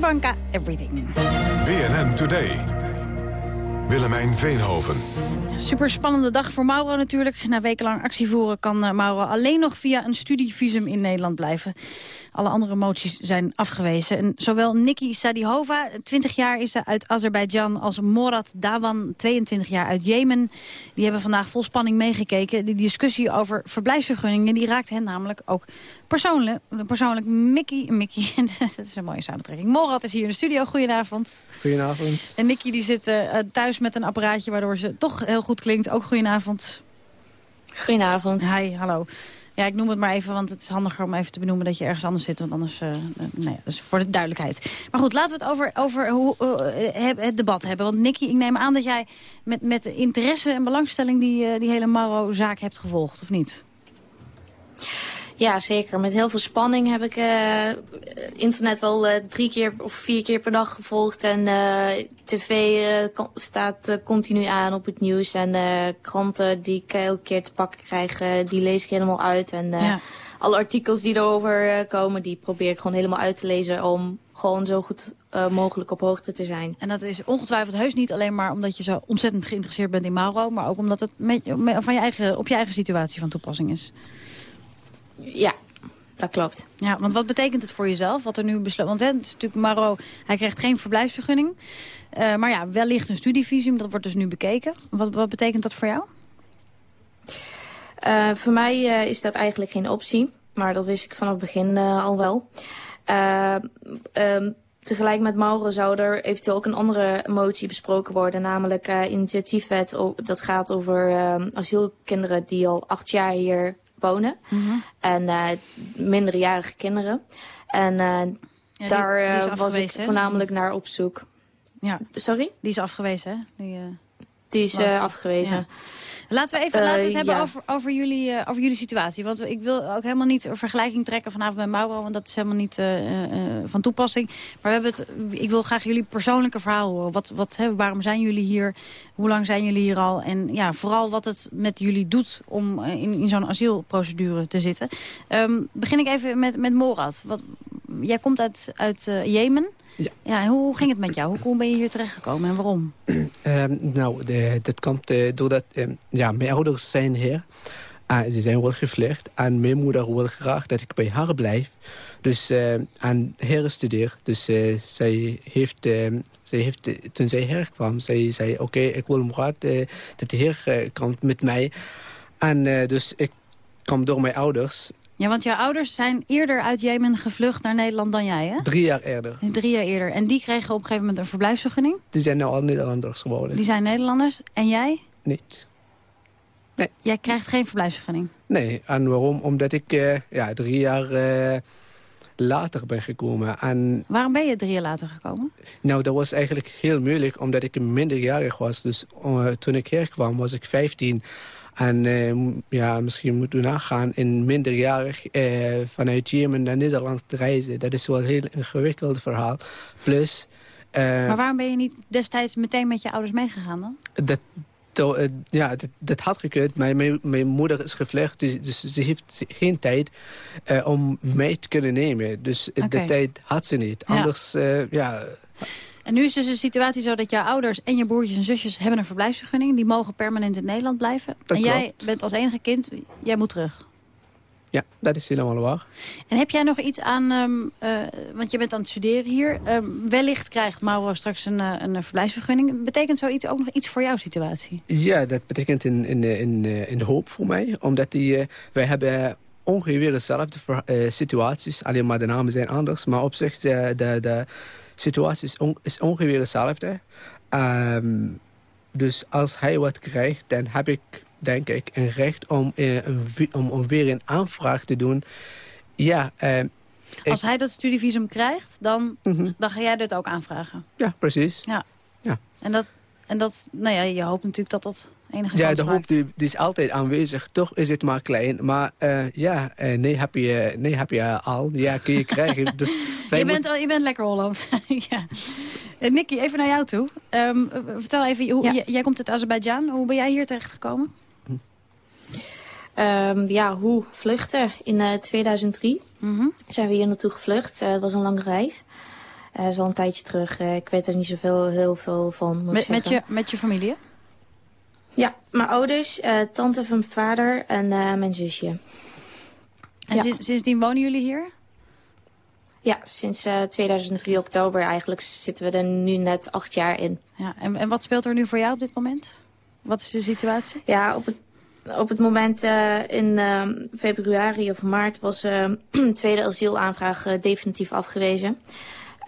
Ivanka Everything. BNN Today. Willemijn Veenhoven. Super spannende dag voor Mauro natuurlijk. Na wekenlang actie voeren kan eh, Mauro alleen nog via een studievisum in Nederland blijven. Alle andere moties zijn afgewezen. En zowel Nikki Sadihova, 20 jaar is ze uit Azerbeidzjan... als Morad Dawan, 22 jaar uit Jemen. Die hebben vandaag vol spanning meegekeken. Die discussie over verblijfsvergunningen die raakt hen namelijk ook persoonlijk. Persoonlijk Mickey, Mickey dat is een mooie samentrekking. Morad is hier in de studio. Goedenavond. Goedenavond. En Nikki die zit uh, thuis met een apparaatje waardoor ze toch heel goed klinkt. Ook goedenavond. Goedenavond. Hi, hallo. Ja, ik noem het maar even, want het is handiger om even te benoemen dat je ergens anders zit. Want anders, uh, nee, dus voor de duidelijkheid. Maar goed, laten we het over, over hoe, uh, het debat hebben. Want Nicky, ik neem aan dat jij met, met interesse en belangstelling die, uh, die hele Mauro-zaak hebt gevolgd, of niet? Ja, zeker. Met heel veel spanning heb ik uh, internet wel uh, drie keer of vier keer per dag gevolgd. En uh, tv staat continu aan op het nieuws. En kranten die ik elke keer te pakken krijg, die lees ik helemaal uit. En ja. alle artikels die erover komen, die probeer ik gewoon helemaal uit te lezen om gewoon zo goed mogelijk op hoogte te zijn. En dat is ongetwijfeld heus niet alleen maar omdat je zo ontzettend geïnteresseerd bent in Mauro. Maar ook omdat het met, met, van je eigen, op je eigen situatie van toepassing is. Ja, dat klopt. Ja, want wat betekent het voor jezelf? Wat er nu besloten? Want hè, het is natuurlijk Maro, hij krijgt geen verblijfsvergunning. Uh, maar ja, wellicht een studievisum, dat wordt dus nu bekeken. Wat, wat betekent dat voor jou? Uh, voor mij uh, is dat eigenlijk geen optie. Maar dat wist ik vanaf het begin al wel. Um, tegelijk met Mauro zou er eventueel ook een andere motie besproken worden. Namelijk initiatiefwet, dat gaat over asielkinderen die al acht jaar hier wonen. Mm -hmm. En uh, minderjarige kinderen. En ja, daar die, die was ik voornamelijk naar op zoek. Ja. Sorry? Die is afgewezen, hè? Die, die is afgewezen. Ja. Laten we even laten we het hebben ja. over, over, jullie, uh, over jullie situatie. Want ik wil ook helemaal niet een vergelijking trekken vanavond met Mauro. Want dat is helemaal niet uh, uh, van toepassing. Maar we hebben het, ik wil graag jullie persoonlijke verhaal horen. Wat, wat, hè, waarom zijn jullie hier? Hoe lang zijn jullie hier al? En ja, vooral wat het met jullie doet om in, in zo'n asielprocedure te zitten. Um, begin ik even met, met Morad. Wat, jij komt uit, uit Jemen. Ja. ja, hoe ging het met jou? Hoe ben je hier terechtgekomen en waarom? um, nou, de, dat komt uh, doordat um, ja, mijn ouders zijn hier. Uh, ze zijn wel gevlucht. En mijn moeder wil graag dat ik bij haar blijf. Dus uh, en her studeer. Dus uh, zij heeft, uh, zij heeft toen zij hier kwam, zij zei: Oké, okay, ik wil Murat dat hij hier komt met mij. En dus ik kwam door mijn ouders. Ja, want jouw ouders zijn eerder uit Jemen gevlucht naar Nederland dan jij, hè? Drie jaar eerder. Drie jaar eerder. En die kregen op een gegeven moment een verblijfsvergunning? Die zijn nu al Nederlanders geworden. Die zijn Nederlanders. En jij? Niet. Nee. Jij krijgt geen verblijfsvergunning? Nee. En waarom? Omdat ik uh, ja, drie jaar uh, later ben gekomen. En... Waarom ben je drie jaar later gekomen? Nou, dat was eigenlijk heel moeilijk, omdat ik minderjarig was. Dus uh, toen ik hier kwam, was ik 15. En uh, ja, misschien moeten we nagaan in minderjarig uh, vanuit Jemen naar Nederland te reizen. Dat is wel een heel ingewikkeld verhaal. Plus... Uh, maar waarom ben je niet destijds meteen met je ouders meegegaan dan? Dat, ja, dat, dat, had gekund. Maar mijn, mijn moeder is gevlucht, dus, dus ze heeft geen tijd om mij te kunnen nemen. Dus okay. de tijd had ze niet. Anders, ja... ja en nu is dus de situatie zo dat jouw ouders en je broertjes en zusjes hebben een verblijfsvergunning. Die mogen permanent in Nederland blijven. Dat en klopt. jij bent als enige kind, jij moet terug. Ja, dat is helemaal waar. En heb jij nog iets aan, um, uh, want je bent aan het studeren hier. Um, wellicht krijgt Mauro straks een, uh, een verblijfsvergunning. Betekent zoiets ook nog iets voor jouw situatie? Ja, dat betekent in, in, in, in hoop voor mij. Omdat die, uh, wij hebben ongeveer dezelfde situaties. Alleen maar de namen zijn anders. Maar op zich, de, de, de situatie is, on, is ongeveer hetzelfde. Um, dus als hij wat krijgt, dan heb ik, denk ik, een recht om, uh, een, om, om weer een aanvraag te doen. Ja, uh, als hij dat studievisum krijgt, dan, mm -hmm. dan ga jij dit ook aanvragen? Ja, precies. Ja. ja. En, dat, en dat, nou ja, je hoopt natuurlijk dat dat enige Ja, de hoop die, die, is altijd aanwezig. Toch is het maar klein. Maar uh, ja, uh, nee, heb je, nee heb je al. Ja, kun je krijgen. Dus je, bent, al, je bent lekker Hollands. ja. Uh, Nicky, even naar jou toe. Um, vertel even, hoe, ja. jij komt uit Azerbeidzjan. Hoe ben jij hier terechtgekomen? Um, ja, hoe vluchten? In 2003 mm -hmm. zijn we hier naartoe gevlucht. dat was een lange reis. Dat is al een tijdje terug. Ik weet er niet zoveel heel veel van, moet ik Met, met, je, met je familie? Ja, mijn ouders, eh, tante van mijn vader en eh, mijn zusje. En Ja. sinds- sindsdien wonen jullie hier? Ja, sinds eh, 2003 oktober eigenlijk zitten we er nu net acht jaar in. Ja, en, en wat speelt er nu voor jou op dit moment? Wat is de situatie? Ja, op het, op het moment in ehm, februari of maart was de tweede asielaanvraag definitief afgewezen.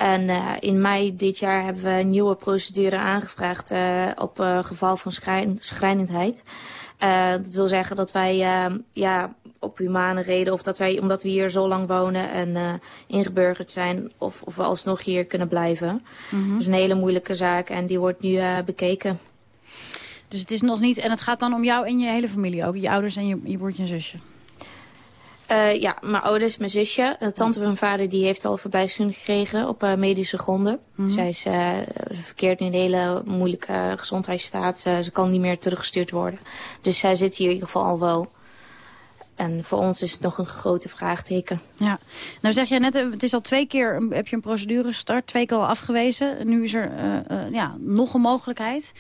En eh, in mei dit jaar hebben we een nieuwe procedure aangevraagd eh, op eh, geval van schrijn, schrijnendheid. Dat wil zeggen dat wij eh, ja, op humane reden of dat wij, omdat we hier zo lang wonen en ingeburgerd zijn, of, of we alsnog hier kunnen blijven. Mhm. Dat is een hele moeilijke zaak en die wordt nu bekeken. Dus het is nog niet... En het gaat dan om jou en je hele familie ook? Je ouders en je, je broertje en zusje? Eh, ja, mijn ouders, mijn zusje. De tante van mijn vader die heeft al verblijfsvergunning gekregen op eh, medische gronden. Mhm. Zij is, eh, nu in een hele moeilijke gezondheidsstaat. Ze kan niet meer teruggestuurd worden. Dus zij zit hier in ieder geval al wel. En voor ons is het nog een grote vraagteken. Ja. Nou zeg jij net, het is al twee keer heb je een procedure gestart, twee keer al afgewezen. En Nu is er ja, nog een mogelijkheid.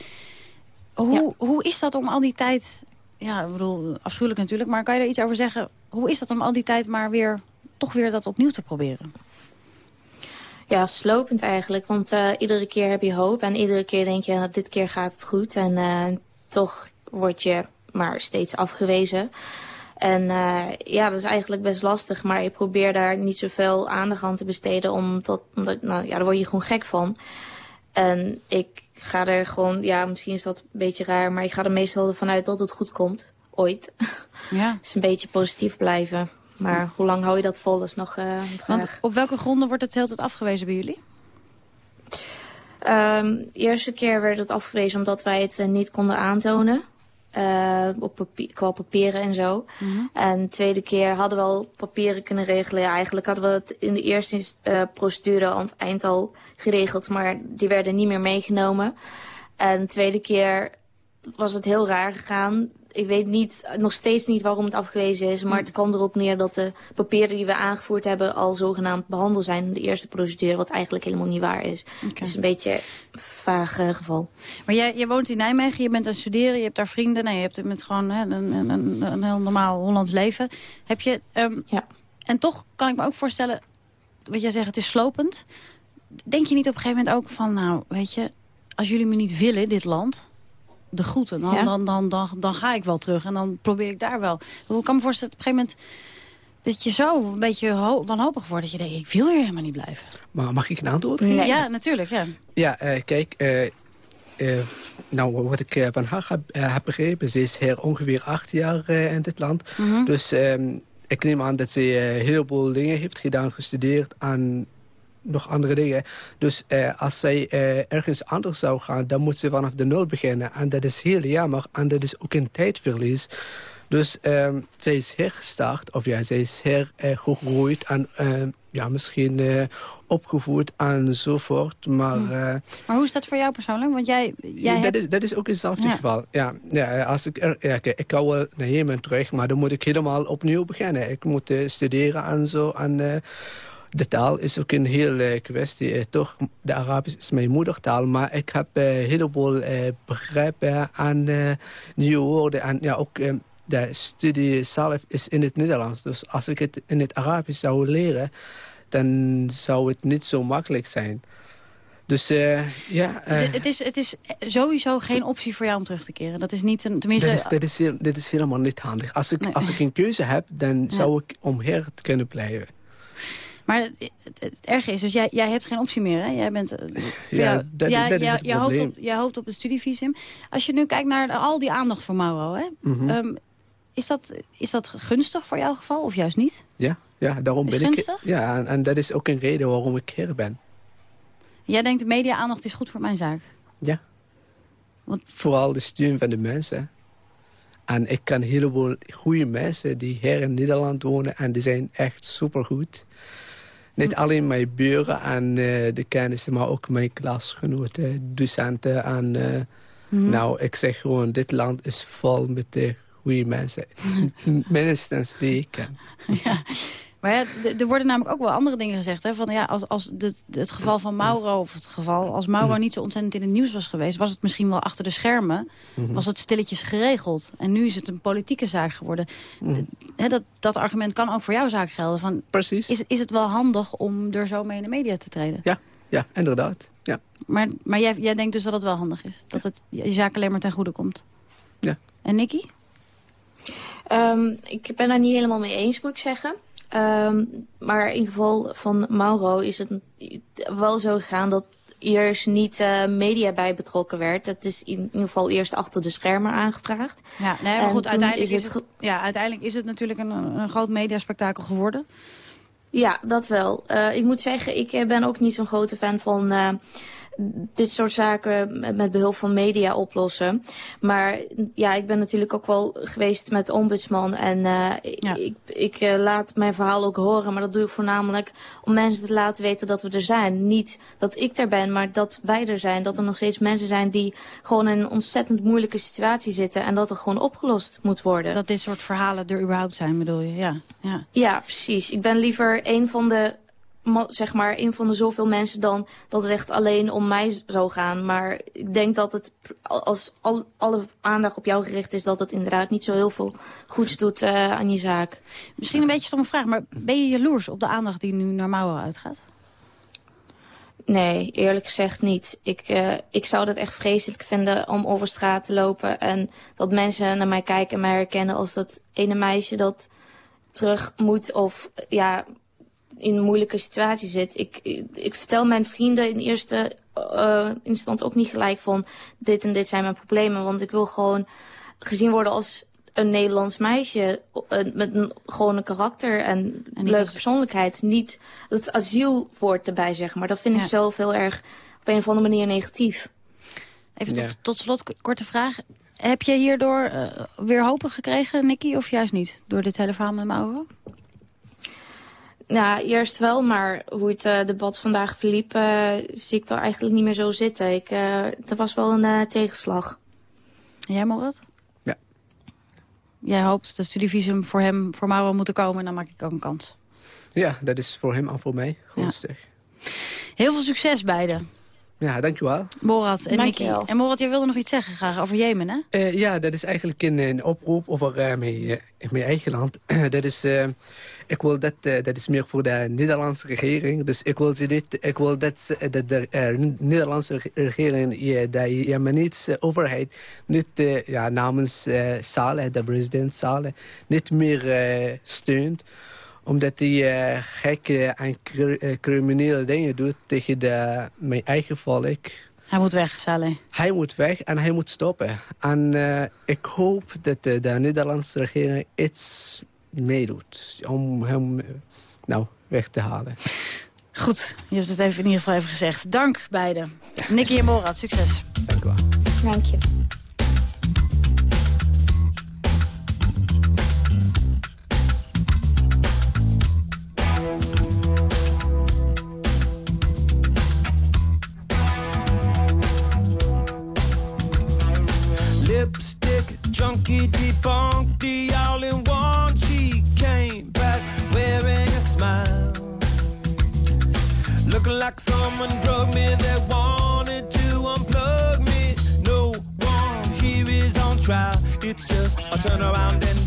Hoe, hoe is dat om al die tijd, ja, ik bedoel, afschuwelijk natuurlijk, maar kan je daar iets over zeggen? Hoe is dat om al die tijd maar weer, toch weer dat opnieuw te proberen? Ja, slopend eigenlijk. Want eh, iedere keer heb je hoop. En iedere keer denk je, nou, dit keer gaat het goed. En eh, toch word je maar steeds afgewezen. En eh, ja, dat is eigenlijk best lastig. Maar ik probeer daar niet zoveel aandacht aan te besteden. Omdat, omdat nou, ja, daar word je gewoon gek van. En ik ga er gewoon, ja, misschien is dat een beetje raar. Maar ik ga er meestal vanuit dat het goed komt. Ooit. Ja. dus een beetje positief blijven. Maar hoe lang hou je dat vol, dat is nog eh. Want op welke gronden wordt het de hele tijd afgewezen bij jullie? Ehm, de eerste keer werd het afgewezen omdat wij het eh, niet konden aantonen. Eh, op papier, qua papieren en zo. En de tweede keer hadden we al papieren kunnen regelen. Ja, eigenlijk hadden we het in de eerste procedure aan het eind al geregeld. Maar die werden niet meer meegenomen. En de tweede keer was het heel raar gegaan. Ik weet niet, nog steeds niet waarom het afgewezen is. Maar het kwam erop neer dat de papieren die we aangevoerd hebben... al zogenaamd behandeld zijn in de eerste procedure. Wat eigenlijk helemaal niet waar is. Het is een beetje een vaag eh, geval. Maar jij, jij woont in Nijmegen, je bent aan het studeren, je hebt daar vrienden. Nee, je hebt met gewoon hè, een, een, een, een heel normaal Hollands leven. Heb je, ehm, ja. En toch kan ik me ook voorstellen, wat jij zegt, het is slopend. Denk je niet op een gegeven moment ook van, nou, weet je... als jullie me niet willen, dit land, de groeten, dan, Ja. dan, dan, dan, dan ga ik wel terug. En dan probeer ik daar wel. Ik kan me voorstellen, op een gegeven moment... dat je zo een beetje ho- wanhopig wordt, dat je denkt, ik wil hier helemaal niet blijven. Maar mag ik een antwoord geven? Ja, natuurlijk, ja. Ja, eh, kijk, eh, eh, nou, wat ik van haar heb, heb begrepen, ze is hier ongeveer acht jaar in dit land. Mhm. Dus ehm, ik neem aan dat ze heel veel dingen heeft gedaan, gestudeerd en nog andere dingen. Dus eh, als zij eh, ergens anders zou gaan, dan moet ze vanaf de nul beginnen. En dat is heel jammer en dat is ook een tijdverlies. Dus ehm, zij is hergestart, of ja, zij is her eh, gegroeid en ehm, ja, misschien opgevoed enzovoort. Maar eh, Maar hoe is dat voor jou persoonlijk? Want jij, jij dat, hebt... is, dat is ook hetzelfde Ja. geval. Ja, ja, als ik, er, ja, kijk, ik kan wel naar Jemen terug, maar dan moet ik helemaal opnieuw beginnen. Ik moet studeren en zo. En de taal is ook een hele kwestie. Eh, toch, de Arabisch is mijn moedertaal, maar ik heb eh, een heleboel eh, begrepen en eh, nieuwe woorden. En ja, ook eh, de studie zelf is in het Nederlands. Dus als ik het in het Arabisch zou leren, dan zou het niet zo makkelijk zijn. Dus eh, ja... eh, Het, het, is, het is sowieso geen optie voor jou om terug te keren. Dat is niet een... Tenminste, Dat is, dat is, heel- dit is helemaal niet handig. Als ik, als ik geen keuze heb, dan zou ik omher te kunnen blijven. Maar het, het, het erge is, dus jij, jij hebt geen optie meer, hè? Jij bent... eh, Ja, dat- is het jij hoopt op, jij hoopt op een studievisum. Als je nu kijkt naar al die aandacht voor Mauro, hè? Mhm. Ehm, is, dat, is dat gunstig voor jouw geval of juist niet? Ja, ja daarom Is ben ik... gunstig? Ja, en, en dat is ook een reden waarom ik hier ben. Jij denkt, de media-aandacht is goed voor mijn zaak. Ja. Want- Vooral de steun van de mensen. En ik ken een heleboel goede mensen die hier in Nederland wonen. En die zijn echt supergoed. Niet alleen mijn buren en eh, de kennissen, maar ook mijn klasgenoten, docenten. En, eh, Mhm. Nou, ik zeg gewoon, dit land is vol met de goede mensen. Minstens die ik ken. Maar ja, er worden namelijk ook wel andere dingen gezegd. Hè? Van, ja, als, als de, het geval van Mauro, of het geval als Mauro niet zo ontzettend in het nieuws was geweest... was het misschien wel achter de schermen, Mhm. was het stilletjes geregeld. En nu is het een politieke zaak geworden. Mhm. Hè, dat, dat argument kan ook voor jouw zaak gelden. Van, Precies. Is, is het wel handig om er zo mee in de media te treden? Ja, ja inderdaad. Ja. Maar, maar jij, jij denkt dus dat het wel handig is? Dat het je zaak alleen maar ten goede komt? Ja. En Nicky? Ehm, ik ben daar niet helemaal mee eens, moet ik zeggen. Ehm, maar in geval van Mauro is het wel zo gegaan dat eerst niet eh, media bij betrokken werd. Het is in ieder geval eerst achter de schermen aangevraagd. Ja, nee, maar En goed, uiteindelijk is, het, het ja, uiteindelijk is het natuurlijk een, een groot mediaspectakel geworden. Ja, dat wel. Eh, ik moet zeggen, ik eh, ben ook niet zo'n grote fan van dit soort zaken met, behulp van media oplossen. Maar ja, ik ben natuurlijk ook wel geweest met de ombudsman. En eh, ik, ik eh, laat mijn verhaal ook horen. Maar dat doe ik voornamelijk om mensen te laten weten dat we er zijn. Niet dat ik er ben, maar dat wij er zijn. Dat er nog steeds mensen zijn die gewoon in een ontzettend moeilijke situatie zitten. En dat er gewoon opgelost moet worden. Dat dit soort verhalen er überhaupt zijn, bedoel je? Ja. ja. Ja, precies. Ik ben liever een van de, zeg maar, een van de zoveel mensen dan dat het echt alleen om mij zou gaan. Maar ik denk dat het, als al, alle aandacht op jou gericht is, dat het inderdaad niet zo heel veel goeds doet eh, aan je zaak. Misschien een beetje stomme vraag, maar ben je jaloers op de aandacht die nu naar Mauro uitgaat? Nee, eerlijk gezegd niet. Ik, eh, ik zou het echt vreselijk vinden om over straat te lopen en dat mensen naar mij kijken en mij herkennen als dat ene meisje dat terug moet of ja, in een moeilijke situatie zit. Ik, ik, ik vertel mijn vrienden in eerste eh instant ook niet gelijk van dit en dit zijn mijn problemen, want ik wil gewoon gezien worden als een Nederlands meisje eh, met een gewone karakter en, niet leuke als- persoonlijkheid. Niet het asielwoord erbij, zeg maar. Dat vind Ja. ik zelf heel erg op een of andere manier negatief. Even tot, Ja. tot slot, korte vraag. Heb je hierdoor eh, weer hopen gekregen, Nicky, of juist niet? Door dit hele verhaal met Mauro? Ja, eerst wel, maar hoe het eh, debat vandaag verliep, eh, zie ik er eigenlijk niet meer zo zitten. Ik, eh er was wel een eh, tegenslag. En jij, Morat? Ja. Jij hoopt dat studievisum voor hem, voor Mauro moet komen en dan maak ik ook een kans. ja, dat is voor hem en voor mij gunstig. Heel veel succes beiden. Ja, dankjewel. Morat en Nicky. En Morat, jij wilde nog iets zeggen graag over Jemen, hè? Eh, ja, dat is eigenlijk een, een oproep over eh, mijn, eh, mijn eigen land. dat is, eh, ik wil dat, dat is meer voor de Nederlandse regering. Dus ik wil, ze niet, ik wil dat, dat de Nederlandse reg- regering, ja, de Jemenitse overheid, niet ja, namens eh, Saleh, de president Saleh, niet meer steunt omdat hij eh, gekke en cr- eh, criminele dingen doet tegen de, mijn eigen volk. Hij moet weg, Saleh. Hij moet weg en hij moet stoppen. En eh, ik hoop dat de Nederlandse regering iets meedoet om hem nou, weg te halen. Goed, je hebt het even, in ieder geval even gezegd. Dank beiden. Nicky en Morat, succes. Dank u wel. Dank je. Junkie, debunked, all in one. She came back wearing a smile. Looking like someone drugged me that wanted to unplug me. No one here is on trial. It's just a turn around and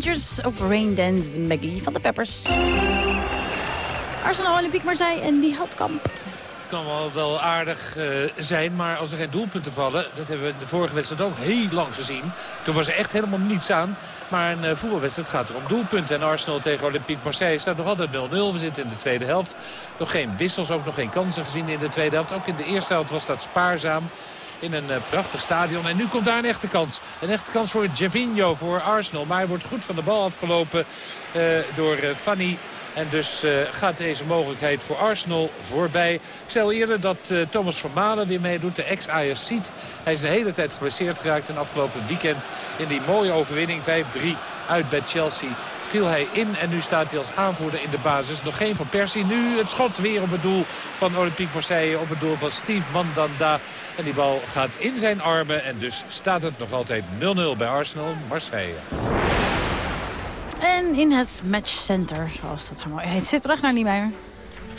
Adventures of Rain Dance Maggie van de Peppers. Arsenal Olympique Marseille en die houtkamp. kan wel, wel aardig eh, zijn, maar als er geen doelpunten vallen... dat hebben we de vorige wedstrijd ook heel lang gezien. Toen was er echt helemaal niets aan. Maar een eh, voetbalwedstrijd gaat er om doelpunten. En Arsenal tegen Olympique Marseille staat nog altijd 0-0. We zitten in de tweede helft. Nog geen wissels, ook nog geen kansen gezien in de tweede helft. Ook in de eerste helft was dat spaarzaam in een eh, prachtig stadion. En nu komt daar een echte kans. Een echte kans voor Gervinho, voor Arsenal. Maar hij wordt goed van de bal afgelopen eh, door eh, Fanny. En dus gaat deze mogelijkheid voor Arsenal voorbij. Ik zei al eerder dat eh, Thomas Vermalen weer meedoet, de ex-Ajax-Ziet. Hij is de hele tijd geblesseerd geraakt. En afgelopen weekend in die mooie overwinning 5-3 uit bij Chelsea viel hij in. En nu staat hij als aanvoerder in de basis. Nog geen van Persie. Nu het schot weer op het doel van Olympique Marseille. Op het doel van Steve Mandanda. En die bal gaat in zijn armen. En dus staat het nog altijd 0-0 bij Arsenal Marseille. En in het matchcenter, zoals dat zo mooi heet, zit Ragnar Niemeyer.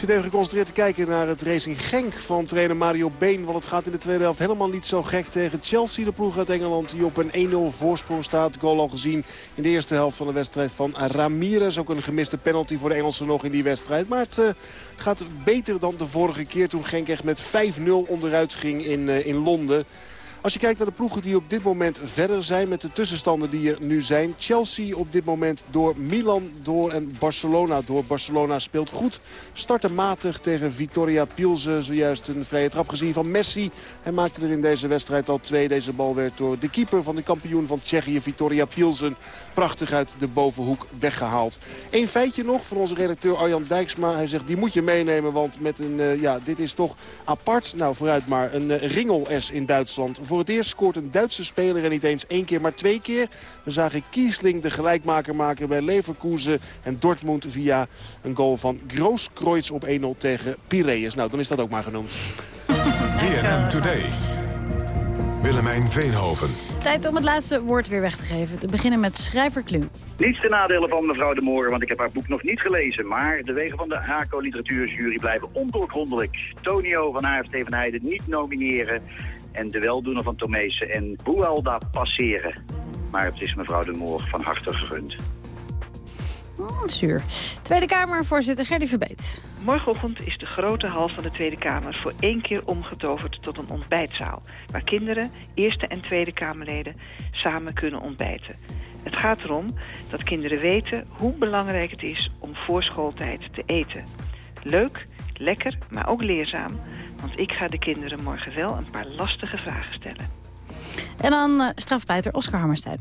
Zit even geconcentreerd te kijken naar het Racing Genk van trainer Mario Been. Want het gaat in de tweede helft helemaal niet zo gek tegen Chelsea. De ploeg uit Engeland die op een 1-0 voorsprong staat. Goal al gezien in de eerste helft van de wedstrijd van Ramirez. Ook een gemiste penalty voor de Engelsen nog in die wedstrijd. Maar het uh, gaat beter dan de vorige keer toen Genk echt met 5-0 onderuit ging in, uh, in Londen. Als je kijkt naar de ploegen die op dit moment verder zijn met de tussenstanden die er nu zijn. Chelsea op dit moment door Milan door en Barcelona door. Barcelona speelt goed. Starten matig tegen Vitoria Pilsen. Zojuist een vrije trap gezien van Messi. Hij maakte er in deze wedstrijd al twee. Deze bal werd door de keeper van de kampioen van Tsjechië, Vitoria Pilsen, prachtig uit de bovenhoek weggehaald. Eén feitje nog van onze redacteur Arjan Dijksma. Hij zegt die moet je meenemen, want met een, uh, ja, dit is toch apart. Nou, vooruit maar. Een uh, ringel-S in Duitsland. Voor het eerst scoort een Duitse speler en niet eens één keer, maar twee keer. We zagen Kiesling de gelijkmaker maken bij Leverkusen en Dortmund via een goal van Grooskreutz op 1-0 tegen Piraeus. Nou, dan is dat ook maar genoemd. BNN Today. Willemijn Veenhoven. Tijd om het laatste woord weer weg te geven. Te beginnen met schrijver Klum. Niets ten nadele van mevrouw de Moor, want ik heb haar boek nog niet gelezen. Maar de wegen van de HACO literatuurjury blijven ondoorgrondelijk. Tonio van AFT van Heijden niet nomineren en de weldoener van Tomezen en Bualda passeren. Maar het is mevrouw de Moor van harte gegund. Oh, zuur. Tweede Kamervoorzitter Gerdy Verbeet. Morgenochtend is de grote hal van de Tweede Kamer voor één keer omgetoverd tot een ontbijtzaal. Waar kinderen, Eerste en Tweede Kamerleden samen kunnen ontbijten. Het gaat erom dat kinderen weten hoe belangrijk het is om voor schooltijd te eten. Leuk, lekker, maar ook leerzaam. Want ik ga de kinderen morgen wel een paar lastige vragen stellen. En dan uh, strafpleiter Oscar Hammerstein.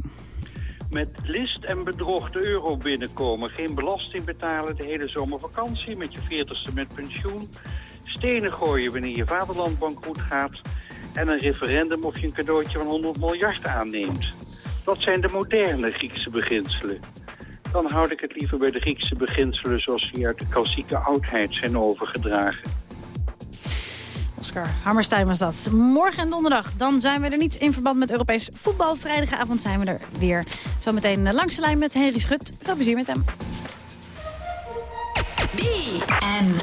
Met list en bedrog de euro binnenkomen. Geen belasting betalen de hele zomervakantie. Met je veertigste met pensioen. Stenen gooien wanneer je vaderland bankroet gaat. En een referendum of je een cadeautje van 100 miljard aanneemt. Dat zijn de moderne Griekse beginselen. Dan houd ik het liever bij de Griekse beginselen zoals die uit de klassieke oudheid zijn overgedragen. Oscar Hammerstein was dat. Morgen en donderdag, dan zijn we er niet in verband met Europees voetbal. Vrijdagavond zijn we er weer. Zometeen langs de lijn met Henry Schut. Veel plezier met hem. BNN.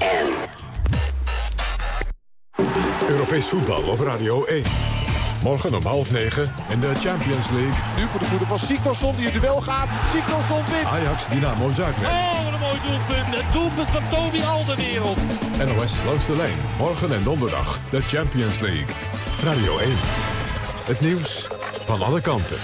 Europees voetbal op Radio 1. Morgen om half negen in de Champions League. Nu voor de voeten van Siktorsson die het duel gaat. Siktorsson wint. Ajax Dynamo Zagreb. Oh, wat een mooi doelpunt. Het doelpunt van Toby Alderwereld. NOS langs de lijn. Morgen en donderdag de Champions League. Radio 1. Het nieuws van alle kanten.